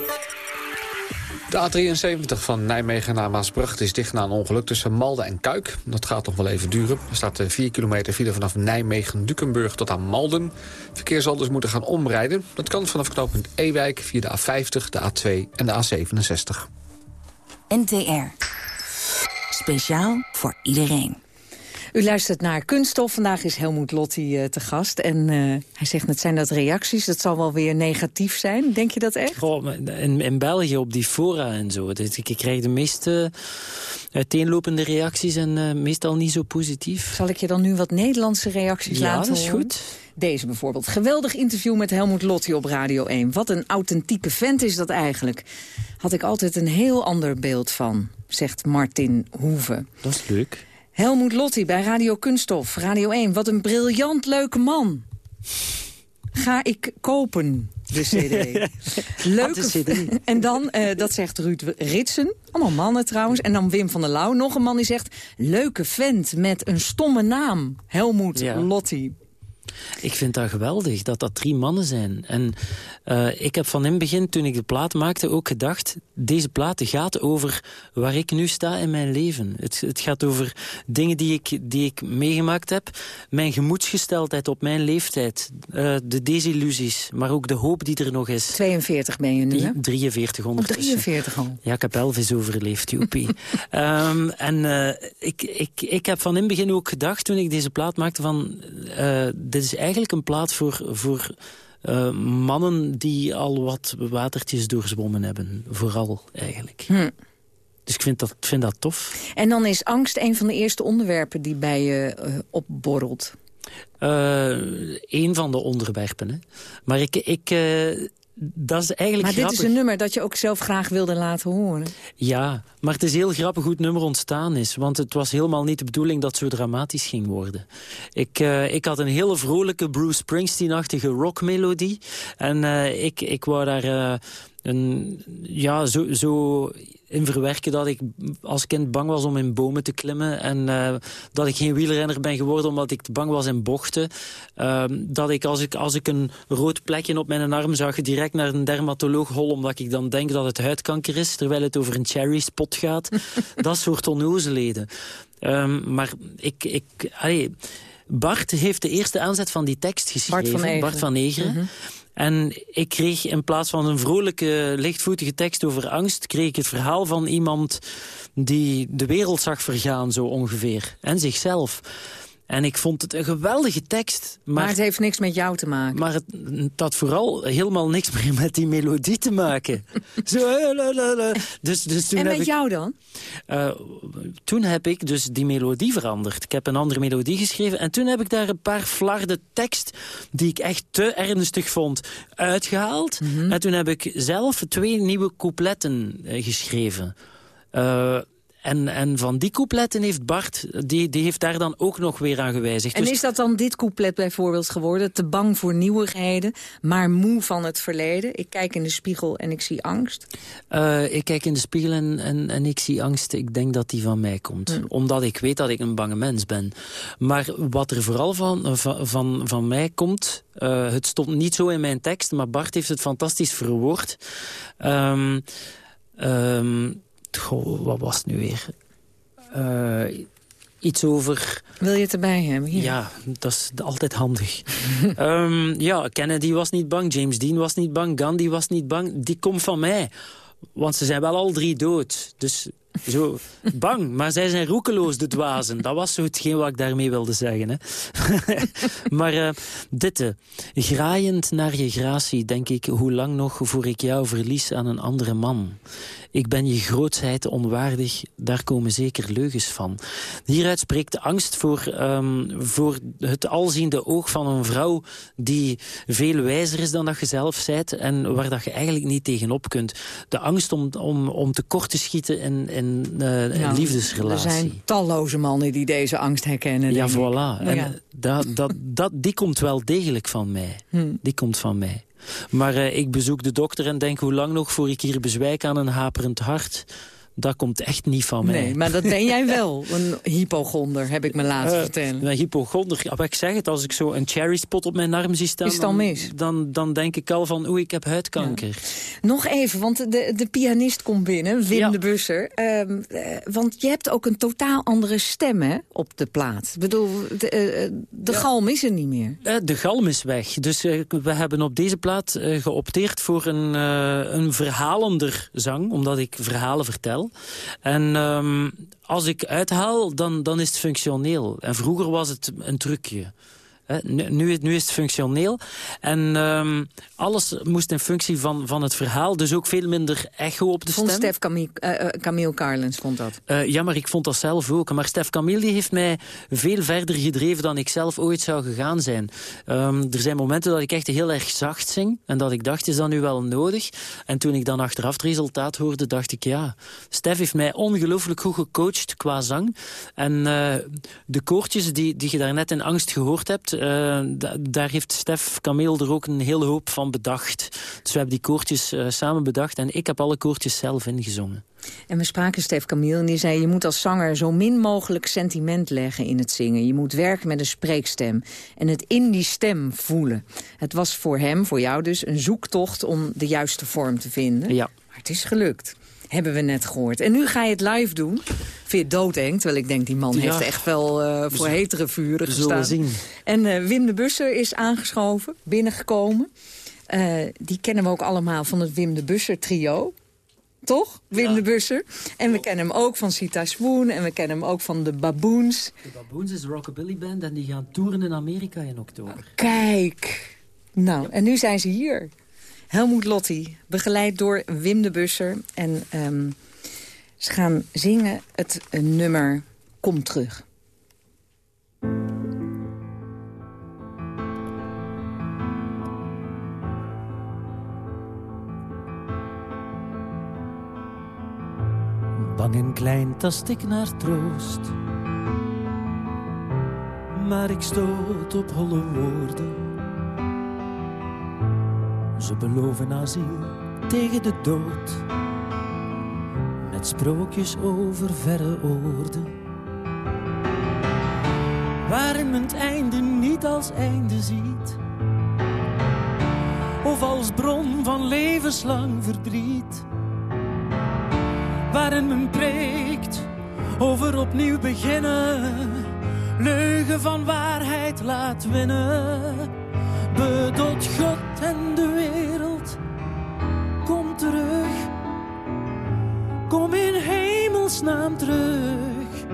De A73 van Nijmegen naar Maasbracht is dicht na een ongeluk tussen Malden en Kuik. Dat gaat nog wel even duren. Er staat 4 eh, kilometer file vanaf Nijmegen-Dukenburg tot aan Malden. Verkeer zal dus moeten gaan omrijden. Dat kan vanaf knooppunt Ewijk via de A50, de A2 en de A67. NTR. Speciaal voor iedereen. U luistert naar Kunststof. Vandaag is Helmoet Lotti uh, te gast. En uh, hij zegt, net zijn dat reacties. Dat zal wel weer negatief zijn. Denk je dat echt? Goh, in, in België op die fora en zo. Ik krijg de meeste uiteenlopende reacties en uh, meestal niet zo positief. Zal ik je dan nu wat Nederlandse reacties ja, laten dat is goed. Deze bijvoorbeeld. Geweldig interview met Helmoet Lotti op Radio 1. Wat een authentieke vent is dat eigenlijk. Had ik altijd een heel ander beeld van, zegt Martin Hoeven. Dat is leuk. Helmoet Lotti bij Radio Kunststof, Radio 1. Wat een briljant leuke man. Ga ik kopen, de cd. Leuke CD. En dan, uh, dat zegt Ruud Ritsen. Allemaal mannen trouwens. En dan Wim van der Lauw, nog een man die zegt... leuke vent met een stomme naam. Helmoet ja. Lotti. Ik vind dat geweldig, dat dat drie mannen zijn. En uh, ik heb van in het begin, toen ik de plaat maakte, ook gedacht... deze plaat gaat over waar ik nu sta in mijn leven. Het, het gaat over dingen die ik, die ik meegemaakt heb. Mijn gemoedsgesteldheid op mijn leeftijd. Uh, de desillusies, maar ook de hoop die er nog is. 42 ben je nu, hè? 43 ondertussen. Oh, 43 al. Ja, ik heb Elvis overleefd, joepie. um, en uh, ik, ik, ik heb van in het begin ook gedacht, toen ik deze plaat maakte... van dit is eigenlijk een plaat voor, voor uh, mannen die al wat watertjes doorzwommen hebben. Vooral eigenlijk. Hm. Dus ik vind dat, vind dat tof. En dan is angst een van de eerste onderwerpen die bij je uh, opborrelt. Uh, een van de onderwerpen. Hè. Maar ik, ik, dat is eigenlijk Maar dit is een nummer dat je ook zelf graag wilde laten horen. Ja, maar het is heel grappig hoe het nummer ontstaan is. Want het was helemaal niet de bedoeling dat het zo dramatisch ging worden. Ik, uh, ik had een hele vrolijke Bruce Springsteen-achtige rockmelodie. En uh, ik, ik wou daar... Uh, een, ja, zo, zo in verwerken dat ik als kind bang was om in bomen te klimmen. En uh, dat ik geen wielrenner ben geworden omdat ik bang was in bochten. Uh, dat ik als, ik als ik een rood plekje op mijn arm zag direct naar een dermatoloog hol... omdat ik dan denk dat het huidkanker is, terwijl het over een cherry spot gaat. dat soort onnozeleden. Um, maar ik... ik allee, Bart heeft de eerste aanzet van die tekst geschreven. Bart van Egeren. Bart van Egeren. Mm -hmm. En ik kreeg in plaats van een vrolijke, lichtvoetige tekst over angst... kreeg ik het verhaal van iemand die de wereld zag vergaan, zo ongeveer. En zichzelf. En ik vond het een geweldige tekst. Maar, maar het heeft niks met jou te maken. Maar het, had vooral helemaal niks meer met die melodie te maken. Zo, dus, dus toen en met heb ik, jou dan? Uh, toen heb ik dus die melodie veranderd. Ik heb een andere melodie geschreven. En toen heb ik daar een paar flarden tekst... die ik echt te ernstig vond, uitgehaald. Mm -hmm. En toen heb ik zelf twee nieuwe coupletten uh, geschreven. Uh, en, en van die coupletten heeft Bart, die, die heeft daar dan ook nog weer aan gewijzigd. En dus... is dat dan dit couplet bijvoorbeeld geworden? Te bang voor nieuwigheden, maar moe van het verleden. Ik kijk in de spiegel en ik zie angst. Uh, ik kijk in de spiegel en, en, en, ik zie angst. Ik denk dat die van mij komt. Hmm. Omdat ik weet dat ik een bange mens ben. Maar wat er vooral van, van, van, van mij komt... Uh, het stond niet zo in mijn tekst, maar Bart heeft het fantastisch verwoord. Um, um, Goh, wat was het nu weer? Uh, iets over... Wil je het erbij hebben? Hier. Ja, dat is altijd handig. um, ja, Kennedy was niet bang, James Dean was niet bang, Gandhi was niet bang. Die komt van mij. Want ze zijn wel al drie dood. Dus zo bang, maar zij zijn roekeloos, de dwazen. Dat was zo hetgeen wat ik daarmee wilde zeggen. Hè. maar uh, dit, graaiend naar je gratie, denk ik... hoe lang nog voor ik jou verlies aan een andere man. Ik ben je grootsheid onwaardig, daar komen zeker leugens van. Hieruit spreekt angst voor, um, voor het alziende oog van een vrouw... die veel wijzer is dan dat je zelf zijt... en waar dat je eigenlijk niet tegenop kunt. De angst om, om, om tekort te schieten in, een, eh, Nou, liefdesrelatie. Er zijn talloze mannen die deze angst herkennen. Ja, voilà. En ja. dat, dat, dat, die komt wel degelijk van mij. Hm. Die komt van mij. Maar eh, ik bezoek de dokter en denk hoe lang nog voor ik hier bezwijk aan een haperend hart. Dat komt echt niet van mij. Nee, maar dat ben jij wel. Een hypochonder, heb ik me laten Eh, vertellen. Een hypochonder. Ja, ik zeg het, als ik zo een cherry spot op mijn arm zie staan... Is dan- mis? Dan, dan denk ik al van, oei, ik heb huidkanker. Nog even, want de, de pianist komt binnen, Wim Ja. de Busser. Ehm, eh, want je hebt ook een totaal andere stem hè, op de plaat. Ik bedoel, de, eh, de galm is er niet meer. De galm is weg. Dus we hebben op deze plaat geopteerd voor een, een verhalender zang. Omdat ik verhalen vertel. En ehm, als ik uithaal, dan, dan is het functioneel. En vroeger was het een trucje. Nu, nu, is- nu is het functioneel. En ehm, alles moest in functie van, van het verhaal. Dus ook veel minder echo op de Vond stem. Stef Camille, eh, Camille Carlens vond dat. Eh, ja, maar ik vond dat zelf ook. Maar Stef Camille die heeft mij veel verder gedreven dan ik zelf ooit zou gegaan zijn. Ehm, er zijn momenten dat ik echt heel erg zacht zing. En dat ik dacht, is dat nu wel nodig? En toen ik dan achteraf het resultaat hoorde, dacht ik, ja... Stef heeft mij ongelooflijk goed gecoacht qua zang. En de koortjes die, die je daarnet in angst gehoord hebt... eh, da- daar heeft Stef Camille er ook een hele hoop van bedacht. Dus we hebben die koortjes eh, samen bedacht. En ik heb alle koortjes zelf ingezongen. En we spraken Stef Camille en die zei... je moet als zanger zo min mogelijk sentiment leggen in het zingen. Je moet werken met een spreekstem en het in die stem voelen. Het was voor hem, voor jou dus, een zoektocht om de juiste vorm te vinden. Ja. Maar het is gelukt. Hebben we net gehoord. En nu ga je het live doen. Vind je het doodeng? Terwijl ik denk, die man Ja. heeft echt wel eh, voor hetere vuren gestaan. zien. En eh, Wim de Busser is aangeschoven, binnengekomen. Eh, die kennen we ook allemaal van het Wim de Busser trio. Toch? Wim de Busser. En we kennen hem ook van Sita Swoon. En we kennen hem ook van de Baboons. De Baboons is een rockabilly band en die gaan toeren in Amerika in oktober. Kijk. Nou, en nu zijn ze hier. Helmoet Lotti, begeleid door Wim de Busser. En ehm, ze gaan zingen het eh, nummer Kom Terug. Bang en klein tast ik naar troost. Maar ik stoot op holle woorden. Ze beloven asiel tegen de dood. Met sprookjes over verre oorden. Waarin men het einde niet als einde ziet. Of als bron van levenslang verdriet waarin men preekt over opnieuw beginnen. Leugen van waarheid laat winnen. Bedot God en de wereld, kom terug. Kom in hemelsnaam terug.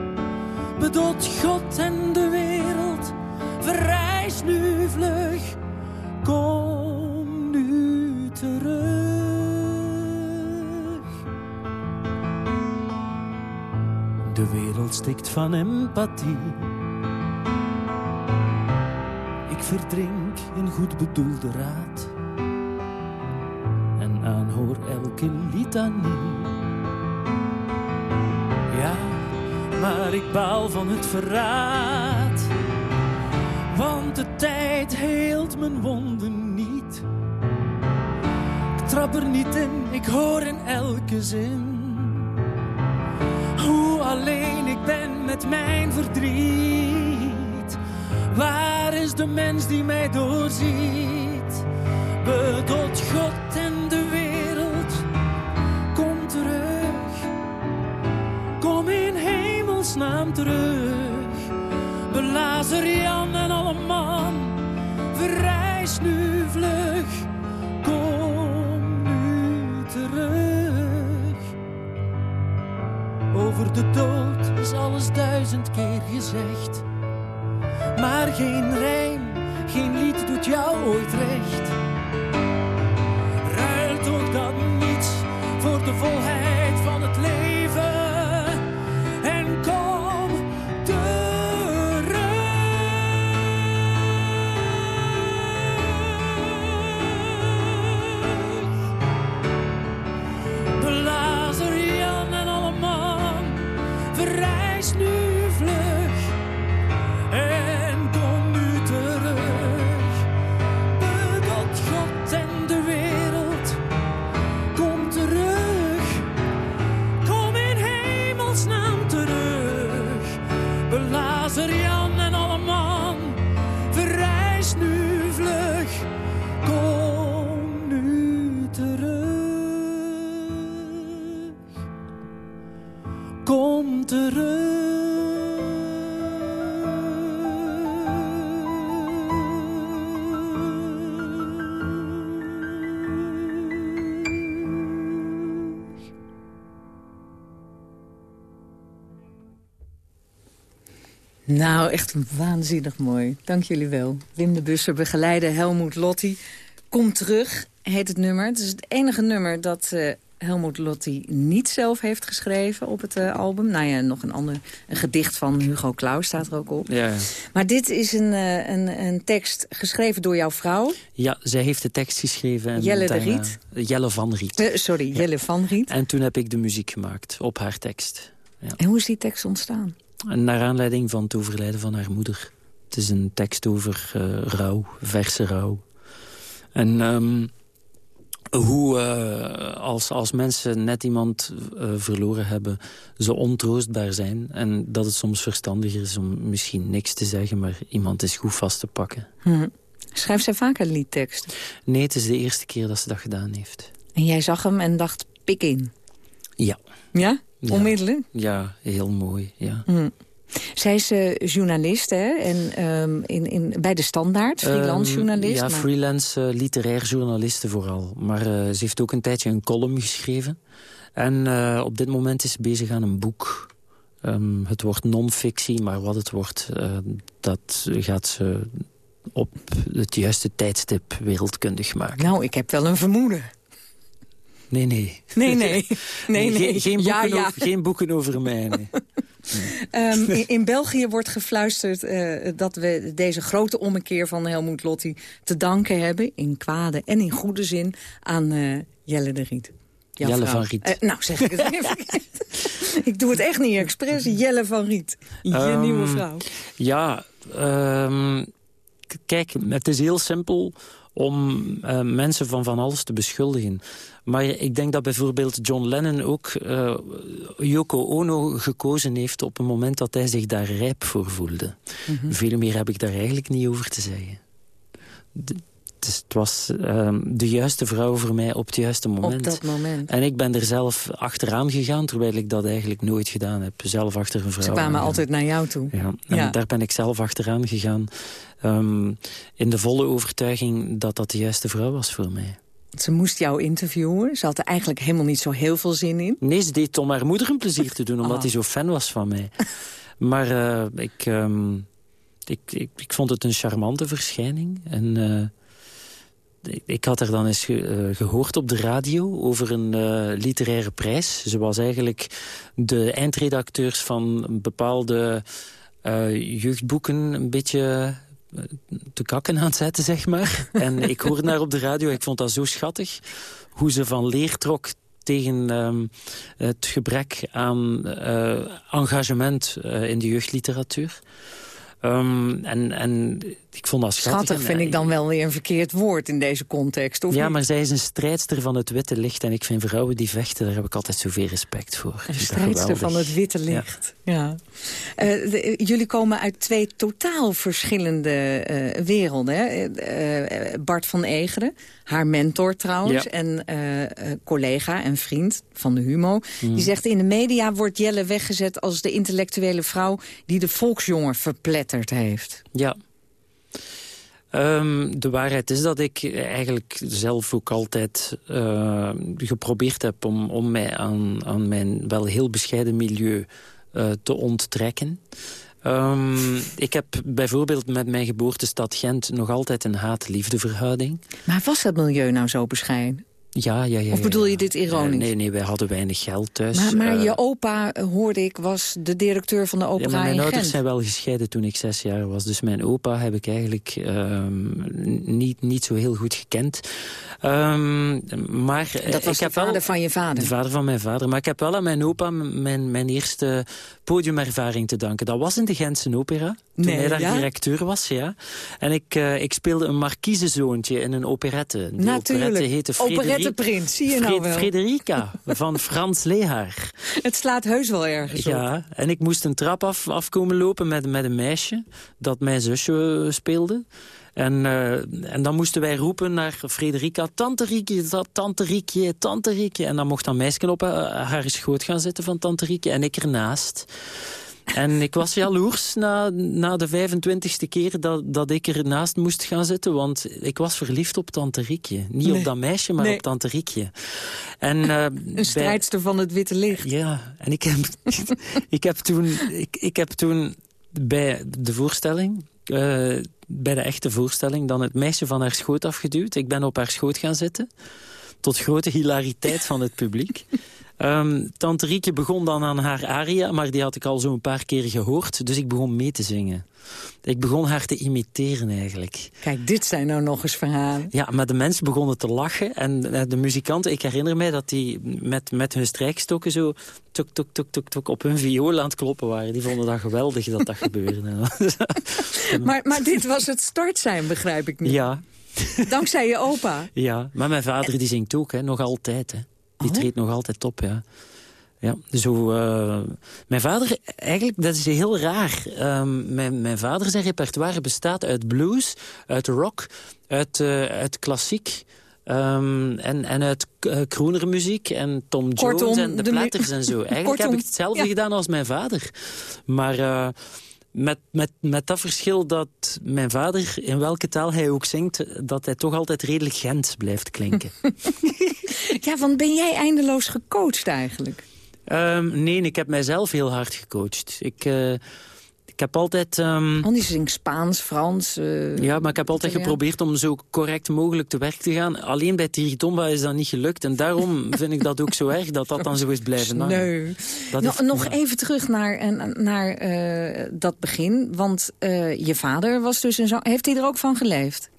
Bedot God en de wereld, verrijs nu vlug. Kom nu terug. De wereld stikt van empathie. Ik verdrink in goed bedoelde raad. En aanhoor elke litanie. Ja, maar ik baal van het verraad. Want de tijd heelt mijn wonden niet. Ik trap er niet in, ik hoor in elke zin hoe alleen ik ben met mijn verdriet. Waar is de mens die mij doorziet? Bedot God en de wereld, kom terug. Kom in hemelsnaam terug. Belazer Jan en alle man, verrijs nu vlug. Kom nu terug. Over de dood is alles duizend keer gezegd. Maar geen rijm, sería echt waanzinnig mooi. Dank jullie wel. Wim de Busser begeleide Helmoet Lotti. Kom terug, heet het nummer. Het is het enige nummer dat eh Helmoet Lotti niet zelf heeft geschreven op het eh, album. Nou ja, nog een ander een gedicht van Hugo Claus staat er ook op. Ja, ja. Maar dit is een, eh, een, een tekst geschreven door jouw vrouw. ja, zij heeft de tekst geschreven. En Jelle de Riet? Jelle van Riet. Sorry, Jelle van Riet. En toen heb ik de muziek gemaakt op haar tekst. Ja. En hoe is die tekst ontstaan? En naar aanleiding van het overlijden van haar moeder. Het is een tekst over eh, rouw, verse rouw. En ehm, hoe eh, als, als mensen net iemand eh, verloren hebben... ze ontroostbaar zijn. En dat het soms verstandiger is om misschien niks te zeggen... maar iemand is goed vast te pakken. Hm. Schrijft zij vaker liedteksten? Nee, het is de eerste keer dat ze dat gedaan heeft. En jij zag hem en dacht, pik in. Ja. Ja? Onmiddellijk? Ja, heel mooi, ja. Hm. Zij is eh, journalist hè? En, ehm, in, in, bij de Standaard, freelance Ehm, journalist. ja, maar- freelance eh, literair journaliste vooral. Maar eh, ze heeft ook een tijdje een column geschreven. En op dit moment is ze bezig aan een boek. Ehm, het wordt non-fictie, maar wat het wordt... dat gaat ze op het juiste tijdstip wereldkundig maken. Nou, ik heb wel een vermoeden. Nee, nee. Nee, nee. Nee, nee. Geen, boeken, ja. Over, geen boeken over mij, nee. Ehm, in, in België wordt gefluisterd eh, dat we deze grote ommekeer van Helmoet Lotti te danken hebben... in kwade en in goede zin aan eh, Jelle de Riet. Jouw Jelle vrouw. van Riet. Eh, nou, zeg ik het verkeerd. ik doe het echt niet expres. Jelle van Riet. Je Ehm, nieuwe vrouw. Ja, ehm, kijk, het is heel simpel om eh, mensen van van alles te beschuldigen. Maar ik denk dat bijvoorbeeld John Lennon ook eh, Yoko Ono gekozen heeft... op een moment dat hij zich daar rijp voor voelde. Mhm. Veel meer heb ik daar eigenlijk niet over te zeggen. De- het, was ehm, de juiste vrouw voor mij op het juiste moment. Op dat moment. En ik ben er zelf achteraan gegaan, terwijl ik dat eigenlijk nooit gedaan heb. Zelf achter een vrouw Ze kwamen altijd naar jou toe. Ja, en Ja. daar ben ik zelf achteraan gegaan. ehm, in de volle overtuiging dat dat de juiste vrouw was voor mij. Ze moest jou interviewen. Ze had er eigenlijk helemaal niet zo heel veel zin in. Nee, ze deed om haar moeder een plezier te doen, omdat Ah. hij zo fan was van mij. maar eh, ik, ehm, ik, ik, ik vond het een charmante verschijning. En eh, ik, had haar dan eens eh, gehoord op de radio over een eh, literaire prijs. Ze was eigenlijk de eindredacteurs van bepaalde eh, jeugdboeken een beetje te kakken aan het zetten, zeg maar. en ik hoorde haar op de radio, ik vond dat zo schattig. Hoe ze van leer trok tegen ehm, het gebrek aan engagement in de jeugdliteratuur. Ehm, en, en ik vond dat schattig. Vind ik dan wel weer een verkeerd woord in deze context. Of ja, niet? maar zij is een strijdster van het witte licht. En ik vind vrouwen die vechten, daar heb ik altijd zoveel respect voor. Een strijdster van het witte licht. Ja. Eh, de- jullie komen uit twee totaal verschillende eh, werelden. Hè? Eh, Bart van Egeren, haar mentor trouwens... Ja. en collega en vriend van de Humo. Mhm. Die zegt in de media wordt Jelle weggezet als de intellectuele vrouw... die de volksjongen verpletterd heeft. Ja. Ehm, de waarheid is dat ik eigenlijk zelf ook altijd eh, geprobeerd heb... om, om mij aan, aan mijn wel heel bescheiden milieu eh, te onttrekken. Ehm, ik heb bijvoorbeeld met mijn geboortestad Gent... nog altijd een haat-liefdeverhouding. Maar was dat milieu nou zo bescheiden? Ja, ja, ja. Of ja, bedoel ja. je dit ironisch? Eh, nee, nee, wij hadden weinig geld thuis. Maar, maar Eh, je opa, hoorde ik, was de directeur van de Ja, opera maar mijn ouders Gent. zijn wel gescheiden toen ik zes jaar was. Dus mijn opa heb ik eigenlijk ehm, niet, niet zo heel goed gekend. Ehm, maar eh, Dat was ik de heb wel- vader van je vader? De vader van mijn vader. Maar ik heb wel aan mijn opa mijn, mijn eerste podiumervaring te danken. Dat was in de Gentse Opera. Toen Nee, hij daar ja? directeur was, ja. En ik, eh, ik speelde een markiezezoontje in een operette. Die Natuurlijk. operette heette Frederik- zie je nou wel. Frederica van Frans Lehaar. Het slaat heus wel ergens op. Ja, en ik moest een trap af, afkomen lopen met, met een meisje dat mijn zusje speelde. En, uh, en dan moesten wij roepen naar Frederica... Tante Riekje, Tante Riekje, Tante Riekje. En dan mocht dat meisje op haar schoot gaan zitten van Tante Riekje. En ik ernaast. En ik was jaloers na, na de 25ste keer dat, dat ik ernaast moest gaan zitten. Want ik was verliefd op Tante Riekje. Niet op dat meisje, maar op Tante Riekje. En, uh, Een strijdster van het witte licht. Ja, en ik heb, ik heb, toen, ik, ik heb toen bij de voorstelling... Uh, bij de echte voorstelling dan het meisje van haar schoot afgeduwd. Ik ben op haar schoot gaan zitten. Tot grote hilariteit van het publiek. Um, Tante Rieke begon dan aan haar aria, maar die had ik al zo'n paar keer gehoord. Dus ik begon mee te zingen. Ik begon haar te imiteren eigenlijk. Kijk, dit zijn nou nog eens verhalen. Ja, maar de mensen begonnen te lachen. En eh, de muzikanten, ik herinner mij dat die met, met hun strijkstokken zo... Tuk, tuk, tuk, tuk, tuk, op hun viool aan het kloppen waren. Die vonden dat geweldig dat dat gebeurde. maar, maar dit was het start zijn, begrijp ik nu. Ja. Dankzij je opa. Ja, maar mijn vader die zingt ook, hè, nog altijd. Hè. Die oh. treedt nog altijd op, ja. Ja, zo, uh, mijn vader, eigenlijk, dat is heel raar. Um, mijn, mijn vader zijn repertoire bestaat uit blues, uit rock, uit, uh, uit klassiek... Um, en, en uit uh, muziek en Tom Jones Kortom, en de, de Platters en zo. Eigenlijk Kortom, heb ik hetzelfde ja. gedaan als mijn vader. Maar met, met, met dat verschil dat mijn vader, in welke taal hij ook zingt... dat hij toch altijd redelijk Gent blijft klinken. ja, want ben jij eindeloos gecoacht eigenlijk? Um, nee, ik heb mijzelf heel hard gecoacht. Ik, uh, ik heb altijd... Um... Oh, die zingt Spaans, Frans... Uh, ja, maar ik heb altijd geprobeerd om zo correct mogelijk te werk te gaan. Alleen bij Tiritomba is dat niet gelukt. En daarom vind ik dat ook zo erg dat dat dan zo is blijven hangen. Nee. Heeft... Nog even terug naar, naar uh, dat begin. Want je vader was dus een zo... Heeft hij er ook van geleefd?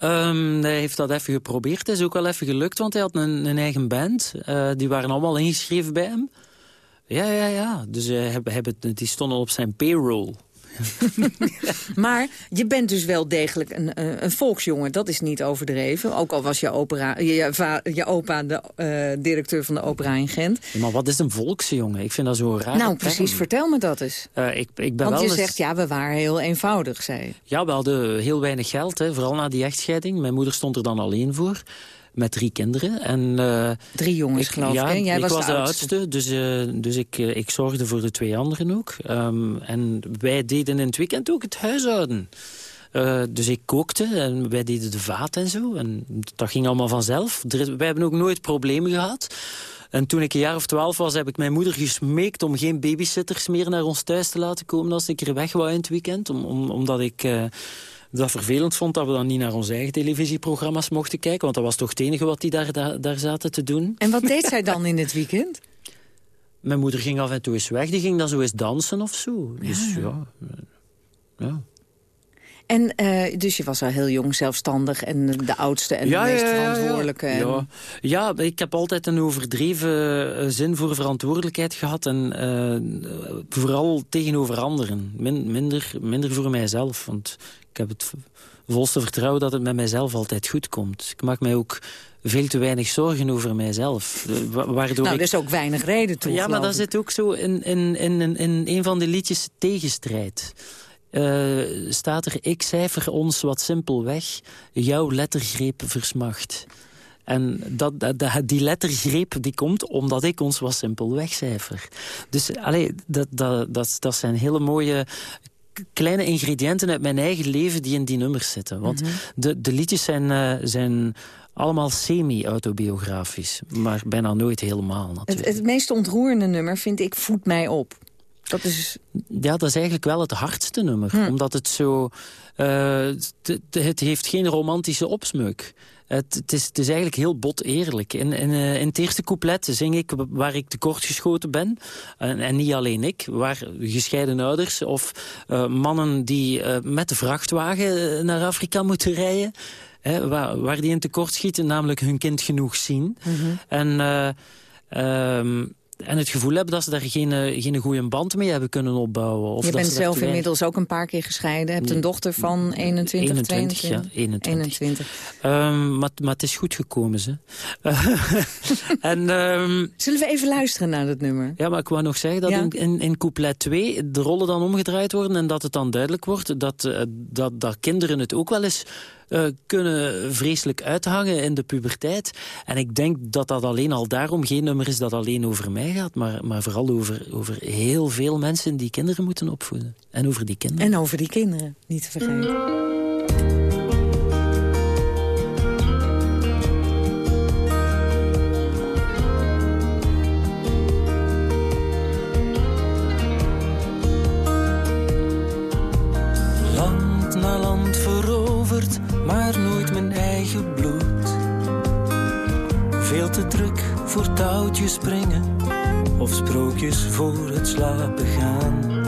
Um, hij heeft dat even geprobeerd. Het is ook wel even gelukt, want hij had een, een eigen band. Die waren allemaal ingeschreven bij hem. Ja, ja, ja. Dus uh, hebben, hebben, die stonden op zijn payroll. maar je bent dus wel degelijk een, een volksjongen, dat is niet overdreven. Ook al was je, opera, je, je opa de uh, directeur van de opera in Gent. Ja, maar wat is een volksjongen? Ik vind dat zo raar. Nou, precies, term. vertel me dat eens. Uh, ik, ik ben Want wel je zegt, ja, we waren heel eenvoudig, zei Ja, we hadden heel weinig geld, hè, vooral na die echtscheiding. Mijn moeder stond er dan alleen voor met drie kinderen. En, uh, drie jongens, ik, geloof ja, ik. Jij ik was, was de, de oudste, dus, uh, dus ik, uh, ik zorgde voor de twee anderen ook. Um, en wij deden in het weekend ook het huishouden. Uh, dus ik kookte en wij deden de vaat en zo. En dat ging allemaal vanzelf. Er, wij hebben ook nooit problemen gehad. En toen ik een jaar of twaalf was, heb ik mijn moeder gesmeekt... om geen babysitters meer naar ons thuis te laten komen... als ik er weg wou in het weekend. Om, om, omdat ik uh, dat vervelend vond dat we dan niet naar onze eigen televisieprogramma's mochten kijken. Want dat was toch het enige wat die daar, daar, daar zaten te doen. En wat deed zij dan in het weekend? Mijn moeder ging af en toe eens weg. Die ging dan zo eens dansen of zo. Ja. Dus ja... ja. En uh, dus je was al heel jong zelfstandig en de oudste en ja, de meest verantwoordelijke. Ja, ja. ja, ik heb altijd een overdreven zin voor verantwoordelijkheid gehad. En uh, vooral tegenover anderen. Min, minder, minder voor mijzelf. Want ik heb het volste vertrouwen dat het met mijzelf altijd goed komt. Ik maak mij ook veel te weinig zorgen over mijzelf. Waardoor nou, er is ook weinig reden toe. Ja, maar dat zit ook zo in, in, in, in, in een van de liedjes tegenstrijd. Uh, staat er, ik cijfer ons wat simpelweg, jouw lettergreep versmacht. En dat, dat, die lettergreep die komt omdat ik ons wat simpelweg cijfer. Dus allee, dat, dat, dat, dat zijn hele mooie kleine ingrediënten uit mijn eigen leven die in die nummers zitten. Want mm -hmm. de, de liedjes zijn, uh, zijn allemaal semi-autobiografisch, maar bijna nooit helemaal natuurlijk. Het, het meest ontroerende nummer vind ik Voed mij op. Dat is... Ja, dat is eigenlijk wel het hardste nummer. Hm. Omdat het zo... Uh, het heeft geen romantische opsmuk. Het, het, is, het is eigenlijk heel bot eerlijk. In, in, uh, in het eerste couplet zing ik waar ik tekortgeschoten ben. En, en niet alleen ik, waar gescheiden ouders of uh, mannen die uh, met de vrachtwagen naar Afrika moeten rijden. Hè, waar, waar die in tekort schieten, namelijk hun kind genoeg zien. Mm -hmm. En... Um, en het gevoel hebben dat ze daar geen, eh, geen goede band mee hebben kunnen opbouwen. Of je dat bent ze zelf inmiddels ook een paar keer gescheiden. Hebt een dochter van 21, 21, 22? ja, 21. 21. Ehm, maar, maar het is goed gekomen, ze. en, ehm, Zullen we even luisteren naar dat nummer? ja, maar ik wou nog zeggen dat Ja. in, in, in couplet 2 de rollen dan omgedraaid worden... en dat het dan duidelijk wordt dat, eh, dat, dat kinderen het ook wel eens eh, kunnen vreselijk uithangen in de puberteit. En ik denk dat dat alleen al daarom geen nummer is dat alleen over mij gaat... maar, maar vooral over, over heel veel mensen die kinderen moeten opvoeden. En over die kinderen. En over die kinderen, niet te vergeten. Maar nooit mijn eigen bloed. Veel te druk voor touwtjes springen of sprookjes voor het slapen gaan.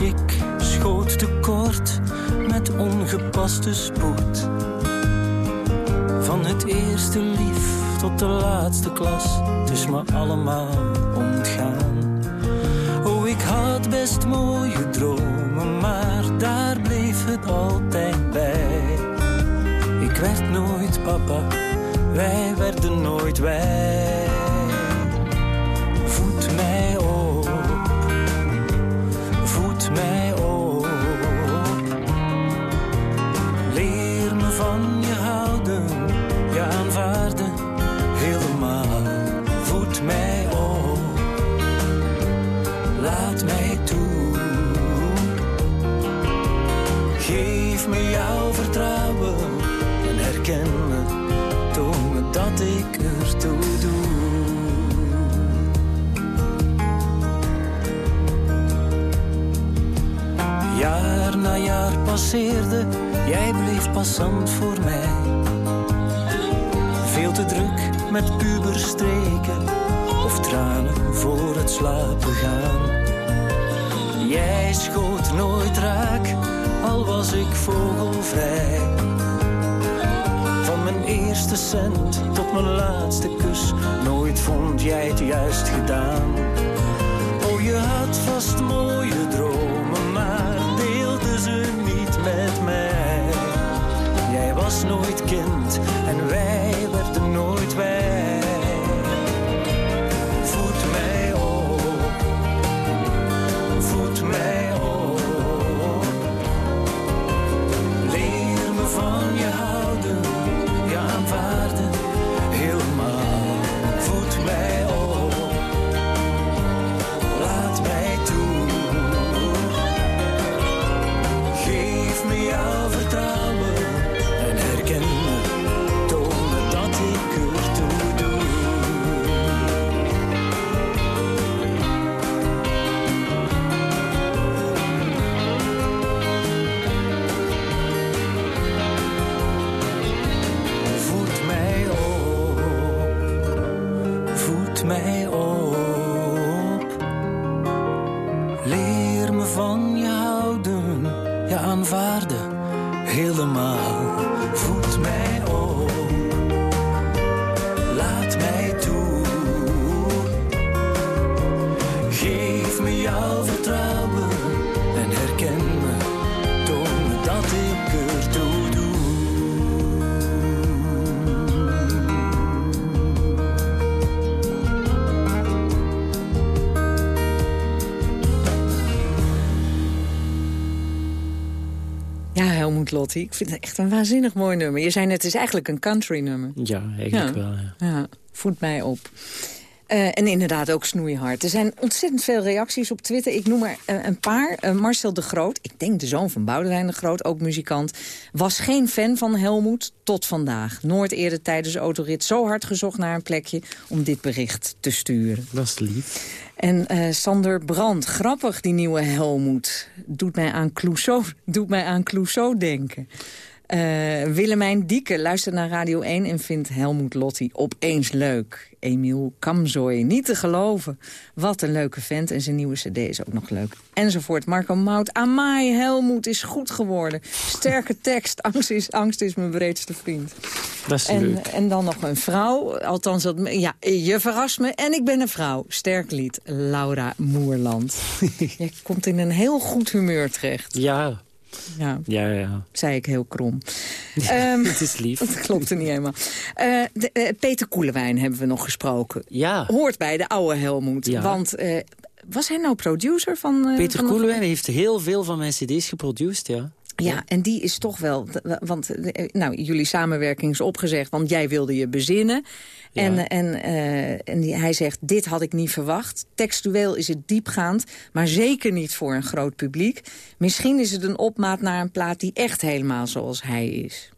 Ik schoot tekort met ongepaste spoed. Van het eerste lief tot de laatste klas, het is me allemaal ontgaan. Oh, ik had best mooie dromen, maar daar bleef het altijd bij. Werd nooit papa, wij werden nooit wij. Met puberstreken of tranen voor het slapen gaan. Jij schoot nooit raak, al was ik vogelvrij. Van mijn eerste cent tot mijn laatste kus, nooit vond jij het juist gedaan. Oh, je had vast mooie dromen, maar deelde ze niet met mij. Jij was nooit kind Ik vind het echt een waanzinnig mooi nummer. Je zei net, het is eigenlijk een country nummer. Ja, eigenlijk Ja. wel. Ja. Ja, voed mij op. Eh, en inderdaad ook snoeihard. Er zijn ontzettend veel reacties op Twitter. Ik noem er eh, een paar. Eh, Marcel de Groot, ik denk de zoon van Boudewijn de Groot, ook muzikant... was geen fan van Helmoet tot vandaag. Nooit eerder tijdens de autorit zo hard gezocht naar een plekje... om dit bericht te sturen. Dat is lief. En eh, Sander Brand, grappig die nieuwe Helmoet. Doet mij aan Clouseau, doet mij aan Clouseau denken. Eh, Willemijn Dieke luistert naar Radio 1 en vindt Helmoet Lotti opeens leuk. Emiel Kamzooi, niet te geloven. Wat een leuke vent en zijn nieuwe cd is ook nog leuk. Enzovoort. Marco Mout, Amai, Helmoet is goed geworden. Sterke tekst, angst is, angst is mijn breedste vriend. Dat is en, leuk. en dan nog een vrouw, althans, dat, ja, je verrast me. En ik ben een vrouw. Sterk lied, Laura Moerland. je komt in een heel goed humeur terecht. Ja, Ja, ja, ja. zei ik heel krom. Ehm, Het is lief. dat klopt er niet helemaal. Eh, de, eh, Peter Koelewijn hebben we nog gesproken. Ja, Hoort bij de oude Helmoet. Ja. Want eh, was hij nou producer van... Peter van- Koelewijn heeft heel veel van mijn cd's geproduceerd, ja. Ja, en die is toch wel... Want eh, nou, jullie samenwerking is opgezegd, want jij wilde je bezinnen. Ja. En, en, eh, en die, hij zegt, dit had ik niet verwacht. Textueel is het diepgaand, maar zeker niet voor een groot publiek. Misschien is het een opmaat naar een plaat die echt helemaal zoals hij is.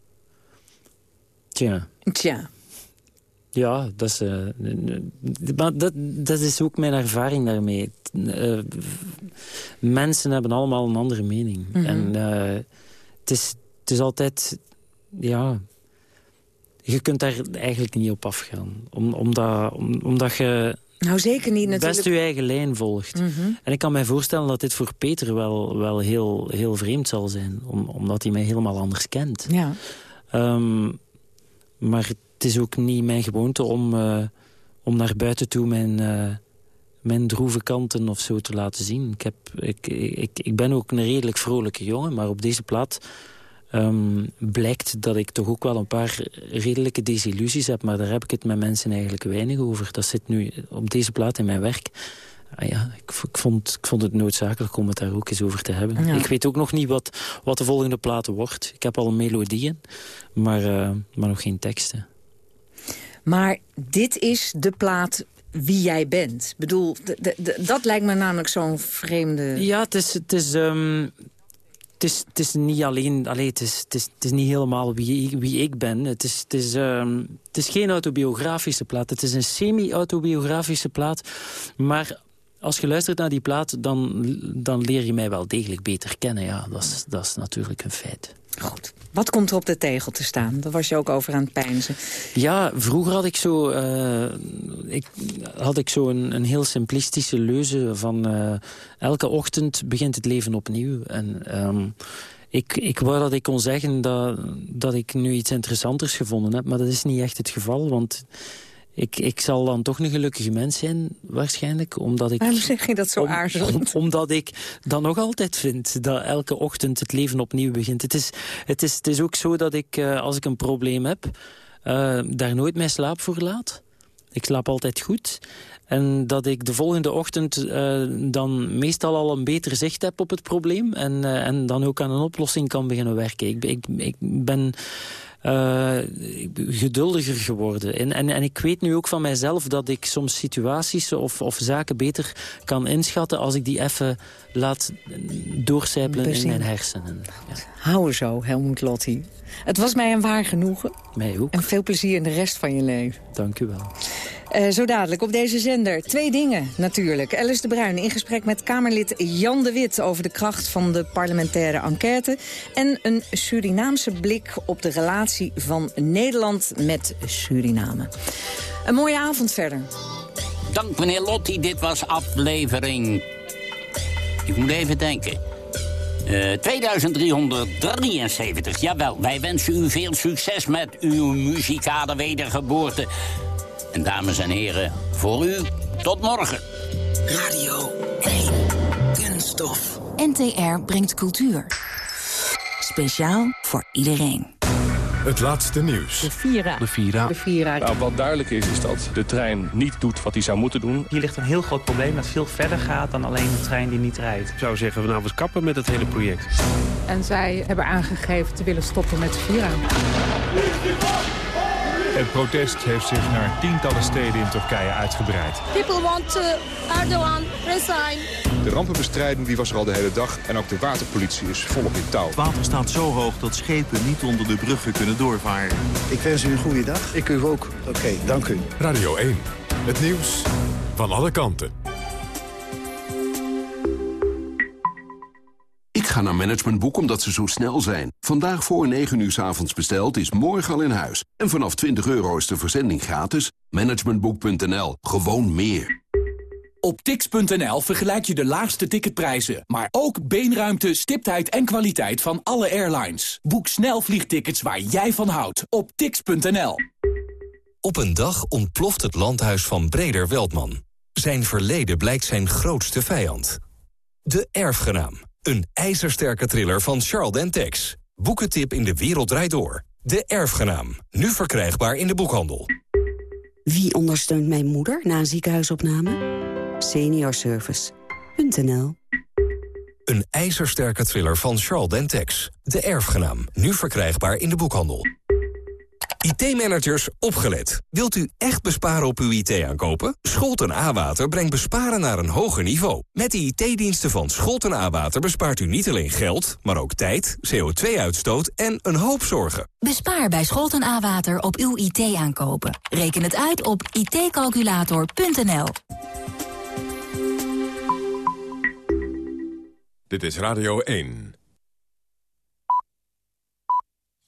Tja. Tja, Ja, dat is, eh, maar dat, dat is ook mijn ervaring daarmee. Eh, mensen hebben allemaal een andere mening. Mhm. En eh, het, is, het is altijd... Ja, je kunt daar eigenlijk niet op afgaan. Om, omdat, om, omdat je nou zeker niet natuurlijk. best je eigen lijn volgt. Mhm. En ik kan mij voorstellen dat dit voor Peter wel, wel heel, heel vreemd zal zijn. Om, omdat hij mij helemaal anders kent. Ja. Ehm, maar het is ook niet mijn gewoonte om, eh, om naar buiten toe mijn, eh, mijn droeve kanten of zo te laten zien. Ik, heb, ik, ik, ik ben ook een redelijk vrolijke jongen, maar op deze plaat ehm, blijkt dat ik toch ook wel een paar redelijke desillusies heb. Maar daar heb ik het met mensen eigenlijk weinig over. Dat zit nu op deze plaat in mijn werk. Ah ja, ik, vond, ik vond het noodzakelijk om het daar ook eens over te hebben. Ja. Ik weet ook nog niet wat, wat de volgende plaat wordt. Ik heb al melodieën, maar, eh, maar nog geen teksten. Maar dit is de plaat wie jij bent. Ik bedoel, dat lijkt me namelijk zo'n vreemde... Ja, het is, het is, ehm, het is, het is niet alleen... Allee, het, is, het, is, het is niet helemaal wie, ik- wie ik ben. Het is, het, is, ehm, het is geen autobiografische plaat. Het is een semi-autobiografische plaat. Maar als je luistert naar die plaat, dan, dan leer je mij wel degelijk beter kennen. Ja, dat is, dat is natuurlijk een feit. Goed. Wat komt er op de tegel te staan? Daar was je ook over aan het peinzen. Ja, vroeger had ik zo, eh, ik, had ik zo een, een heel simplistische leuze van... eh, elke ochtend begint het leven opnieuw. En ehm, ik, ik wou dat ik kon zeggen dat, dat ik nu iets interessanters gevonden heb... maar dat is niet echt het geval, want... Ik, ik zal dan toch een gelukkige mens zijn, waarschijnlijk. Omdat ik, Waarom zeg je dat zo aarzelend? om- omdat ik dan nog altijd vind dat elke ochtend het leven opnieuw begint. Het is, het is, het is ook zo dat ik, eh, als ik een probleem heb... eh, daar nooit mijn slaap voor laat. Ik slaap altijd goed. En dat ik de volgende ochtend eh, dan meestal al een beter zicht heb op het probleem. En, en dan ook aan een oplossing kan beginnen werken. Ik, ik, ik ben eh, geduldiger geworden. En, en, en ik weet nu ook van mijzelf dat ik soms situaties of, of zaken beter kan inschatten... als ik die even laat doorcijpelen in mijn hersenen. Ja, Hou zo, Helmoet Lotti. Het was mij een waar genoegen. mij ook. En veel plezier in de rest van je leven. Dank u wel. Eh, zo dadelijk op deze zender. Twee dingen natuurlijk. Alice de Bruin in gesprek met Kamerlid Jan de Wit... over de kracht van de parlementaire enquête. En een Surinaamse blik op de relatie van Nederland met Suriname. Een mooie avond verder. Dank meneer Lotti, dit was aflevering... Ik moet even denken. Eh 2373, jawel. Wij wensen u veel succes met uw muzikale wedergeboorte. En dames en heren, voor u, tot morgen. Radio 1. Kunststof. NTR brengt cultuur. Speciaal voor iedereen. Het laatste nieuws. Vira. De Vira. De Vira. Nou, wat duidelijk is, is dat de trein niet doet wat hij zou moeten doen. Hier ligt een heel groot probleem dat veel verder gaat dan alleen de trein die niet rijdt. Ik zou zeggen, nou, we kappen met het hele project. En zij hebben aangegeven te willen stoppen met de Vira. Het protest heeft zich naar tientallen steden in Turkije uitgebreid. People want uh, Erdogan resign. De rampenbestrijding die was er al de hele dag en ook de waterpolitie is volop in touw. Het water staat zo hoog dat schepen niet onder de bruggen kunnen doorvaren. Ik wens u een goede dag. Ik u ook. Oké, dank u. Radio 1. Het nieuws van alle kanten. Ga naar Managementboek omdat ze zo snel zijn. Vandaag voor 9 uur s avonds besteld is morgen al in huis. En vanaf 20 euro is de verzending gratis. Managementboek.nl. Gewoon meer. Op tix.nl vergelijk je de laagste ticketprijzen, maar ook beenruimte, stiptheid en kwaliteit van alle airlines. Boek snel vliegtickets waar jij van houdt op tix.nl. Op een dag ontploft het landhuis van Breder Weldman. Zijn verleden blijkt zijn grootste vijand. De Erfgenaam. Een ijzersterke thriller van Charles Dentex. Boekentip in de wereld draait door. De Erfgenaam. Nu verkrijgbaar in de boekhandel. Wie ondersteunt mijn moeder na een ziekenhuisopname? Seniorservice.nl Een ijzersterke thriller van Charles Dentex. De Erfgenaam. Nu verkrijgbaar in de boekhandel. IT-managers, opgelet. Wilt u echt besparen op uw IT-aankopen? Scholten A-Water brengt besparen naar een hoger niveau. Met de IT-diensten van Scholten A-Water bespaart u niet alleen geld... maar ook tijd, CO2-uitstoot en een hoop zorgen. Bespaar bij Scholten A-Water op uw IT-aankopen. Reken het uit op itcalculator.nl. Dit is Radio 1.